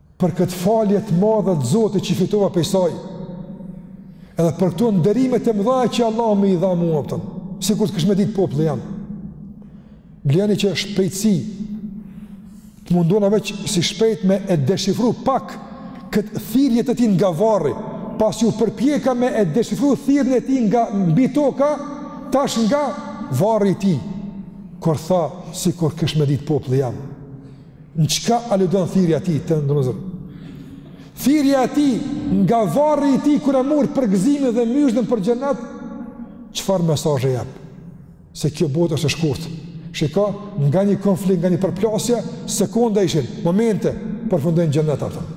për këtë falje të madhe të Zotit që fitova prej saj, edhe për këto nderime të mëdha që Allahu m'i dha mua, apton, sikur të kish me ditë populli jem. M'leni që shpejtësi të mundohna veç si shpejt me e deshifru pak këtë thirrje të tij nga varri, pasi u përpjeka me e deshifru thirrjen e tij nga mbi toka, tash nga varri i tij. Kur tha sikur kish me ditë populli jem. Në çka aludon thirrja e tij, të nderuar vëllezër? Thirrja e tij nga varri i tij kur e murr përgëzimin dhe myzhden për xhennet, çfarë mesazhi jep? Se kjo botë është e shkurt. Shiko, nga një konflikt, nga një përplasje, sekonda ishin, momente, përfundoi në xhennet, apton.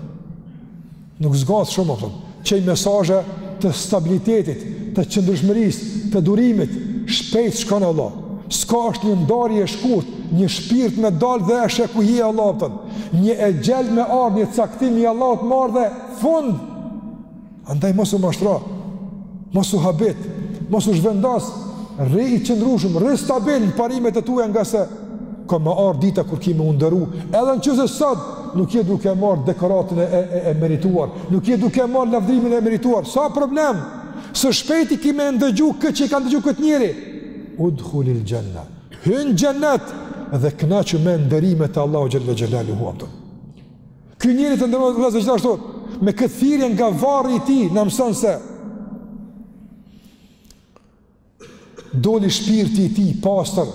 Nuk zgat shumë, apton, që i mesazhe të stabilitetit, të qëndrueshmërisë, të durimit, shpejt shkon Allah. S'ka është një ndarje e shkurt, një shpirt me dalë dhe është e kuhi Allah, apton. Një exhel me ardhë, një caktim i Allahut, merr dhe fund. Andaj mos u mashtro, mos u habit, mos u zhvendos, rri i qëndrushëm, rri stabil në parimet e tuja ngase ka me ardhë dita kur ki me u nderu, edhe në qoftë se sot nuk je duke marrë dekoratën e, e, e merituar, nuk je duke marrë lavdrimin e merituar, s'ka problem, së shpejti ki me ndëgju këtë që i ka ndëgju këtë njeri, udhulil xhenne, hyn në xhennet, dhe kënaqu me nderime të Allahut xhele xhelaluhu, apton. Ky njeri të nderuar vëllezër gjithashtu, me këtë thirrje nga varri i tij, na mëson se, doli shpirti i tij pastër.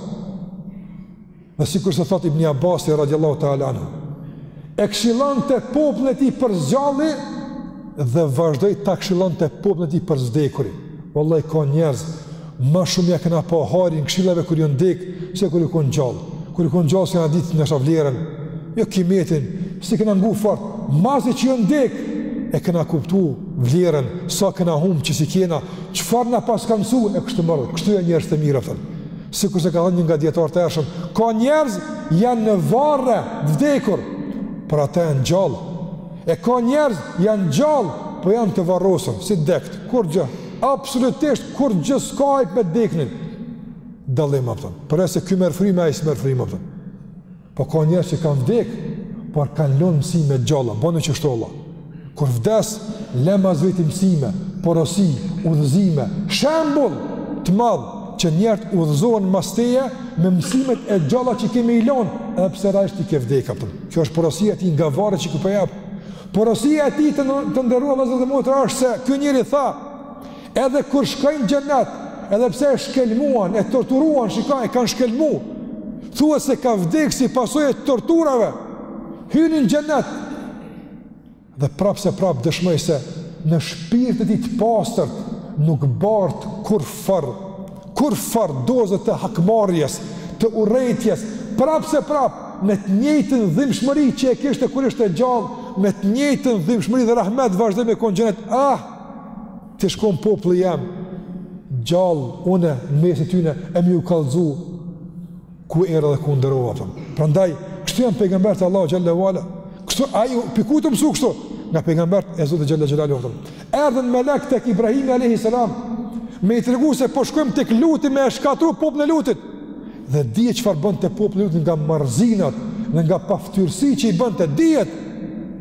Dhe sikurse thotë Ibn Abbasi radiallahu ta'ala anhu, e këshillonte popullin e tij për së gjalli dhe vazhdoi ta këshillonte popullin e tij për së vdekuri. Vallahi ka njerëz, ma shumë ja kena pa hajrin këshillave kur jon dekë, se kur jon konë gjallë. Kur jon konë gjallë, s'ja kena ditë ndoshta vlerën, jo kimetin, s'e kena ngu fort, masi që jon dekë, e kena kuptu vlerën, sa kena humb që s'i kena, Çfarë na paska mësu e kështu me radhë. Kështu janë njerëzit e mirë, apton. Sikurse ka thënë një nga dijetarët e hershëm, ka njerëz janë në varre, të vdekur, por ata janë gjallë. E ka njerëz janë gjallë, po janë të varrosur, si t'dekët, kurgjë, absolutisht kurgjë s'ka ai me t'deknin dallim, apton. Përveç se ky merr frymë ai s'merr frymë, apton. Po ka njerëz që kanë vdek, por kanë lënë mësime të gjalla, bënu çështu vlla. Kur vdes, lë mas veti mësime, porosi, udhëzime, shembull të madh që njerëz udhëzohen mas teje me mësimet e gjalla që ke me i lënë, edhe pse rreth ti ke vdek, a kupton. Kjo është porosia e tij nga varri që ky po e jap. Porosia e tij të të nderuar vëllezër dhe motra është se ky njeri tha Edhe kur shkoi në xhenet, edhe pse e shkelmuan, e torturuan, shiko, e kanë shkelmu. Thuhet se ka vdekë si pasojë e torturave. Hyni në xhenet. Dhe prapë se prapë dëshmoi se në shpirtin e tij të pastër nuk bart kurrfar, kurrfar dozë të hakmarrjes, të urrejtjes, prapë se prapë me të njëjtën dhimbshmëri që e kishte kur ishte gjallë, me të njëjtën dhimbshmëri dhe rahmet vazhdoi me kon n'xhenet. Ah, T'ish kon populli jem, gjallë, une, në mesin tyne, e me ju kallëzu, ku erdha dhe ku u nderova, a kupton. Prandaj, kështu janë pejgamberët e Allahut xhelle ve ala, kështu, ai pi kujt u mësu kështu, nga pejgamberët e Zotit xhelle ve ala, erdhën melekët tek Ibrahimi a.s. me i tregu se po shkojmë tek Luti me e shkatrru popullin e Lutit, dhe dihet çfarë bënte populli i Lutit nga marrëzinat dhe nga paftyrsitë që i bënte, dihet,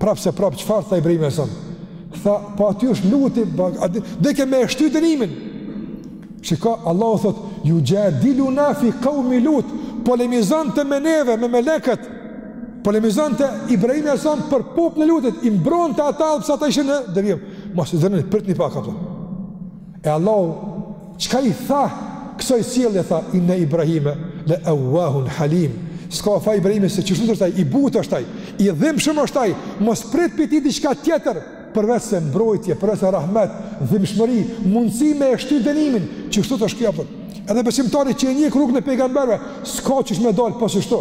prapë se prapë çfarë tha Ibrahimi a.s. Tha, po aty është Luti, dhe ke me e shty dënimin. Shiko, Allahu thot, juxhadiluna fi kaumi Lut, polemizonte me neve, me melekët, polemizonte Ibrahimi a.s. për popullin e Lutit, i mbronte ata edhe pse ata ishin në devijim. Mos i dënoni, pritni pak, a kupton. E Allahu çka i tha kësoj sjellje tha inna Ibrahime le awahun halim. S'ka faj Ibrahimi se çështu është ai, i butë është ai, i dhimbshëm është ai, mos prit pi tij diçka tjetër përveç se mbrojtje, përveç se rahmet, dhimbshmëri, mundësi me e shty dënimin, çështu është ky, a kupton. Edhe besimtari që e ndjek rrugën e pejgamberve, s'ka qysh me dalë pos kështu.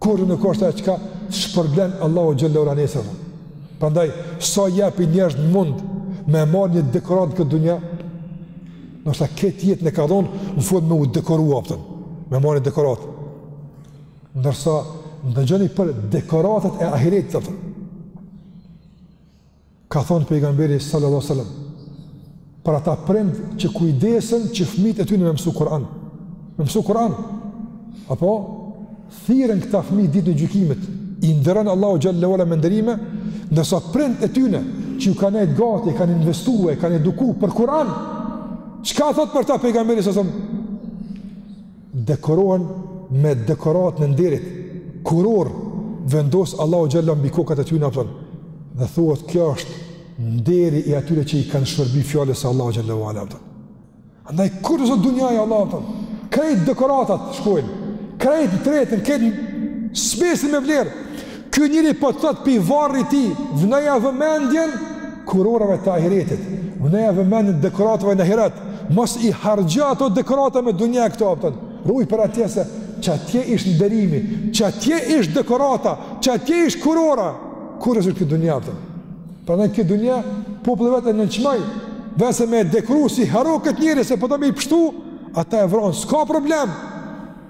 Kurrë nuk është ajo çka të shpërblen Allahu xhelle ve ala nesër. Prandaj sa japin njerëzit mund me marr një dekoratë n'këtë dunja, në këtë jetë në ka dhon në fund me u dekoru, a kupton. Me marr një dekoratë. Ndërsa ndëgjoni për dekoratat e ahiretit, a kupton. Ka thënë Pejgamberi sallallahu alajhi wasallam për ata prind që kujdesen që fëmijët e tyre me mësu Kur'an. Me mësu Kur'an. Apo thirren këta fëmijë ditën e gjykimit, i nderon Allahu xhelle ve ala me nderime, ndërsa prindt e tyre që ju kanë ndejt gati, kanë investu, e kanë eduku për Kur'an. Çka thot për ta pejgamberi sa dekorohen me dekoratën e nderit, kurorë vendos Allahu xhel-le mbi kokat e tyne po thonë, dhe thuhet kjo është nderi i atyre që i kanë shërbi fjalës së Allahu xhel-le ue ala po thonë. Andaj, kur të dojë dunjaja Allahu po thonë, krejt dekoratat shkojnë, krejt treten, krejt s'mesin me vlerë, Ky njeri po thotë pi varrit tij, vnoja vëmendjen kurorave të ahiretit, vnoja vëmendjen dekoratave në ahiret, mos i harxho ato dekorata me dunja e këto po thonë, ruj për atje se qatje isht nderimi, qatje isht dekorata, qatje isht kurora, kurse në këtë dunja po thonë. Pra në këtë dunja, populli vetë e nënçmoi, vend se me e dekoru si hero këtë njeri, se po do me i pshtu,, ata e vranë, s'ka problem,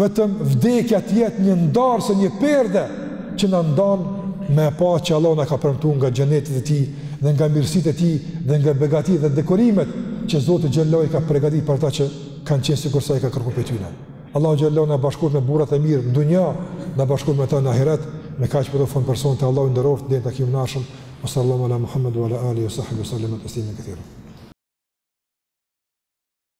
Vetëm vdekja të jetë një ndarëse, një perde që na ndan me e pa që Allah na ka premtu nga xhenetet e tij dhe nga mirësitë e tij dhe nga begatitë dhe dekorimet që Zoti xhallahu ka pregatit për ata që kanë qenë sikurse ka kërku prej tyne. Allahu xhallahu na bashkoftë me burrat e mirë në dunja, na bashkoftë me ta në ahiret, me kaq po përfundoj për sonte, Allahu ju nderoftë deri n'takimin e ardhshëm. Sallallahu ala Muhammed wa ala alihi wa sahbihi wa sallam taslima kathira.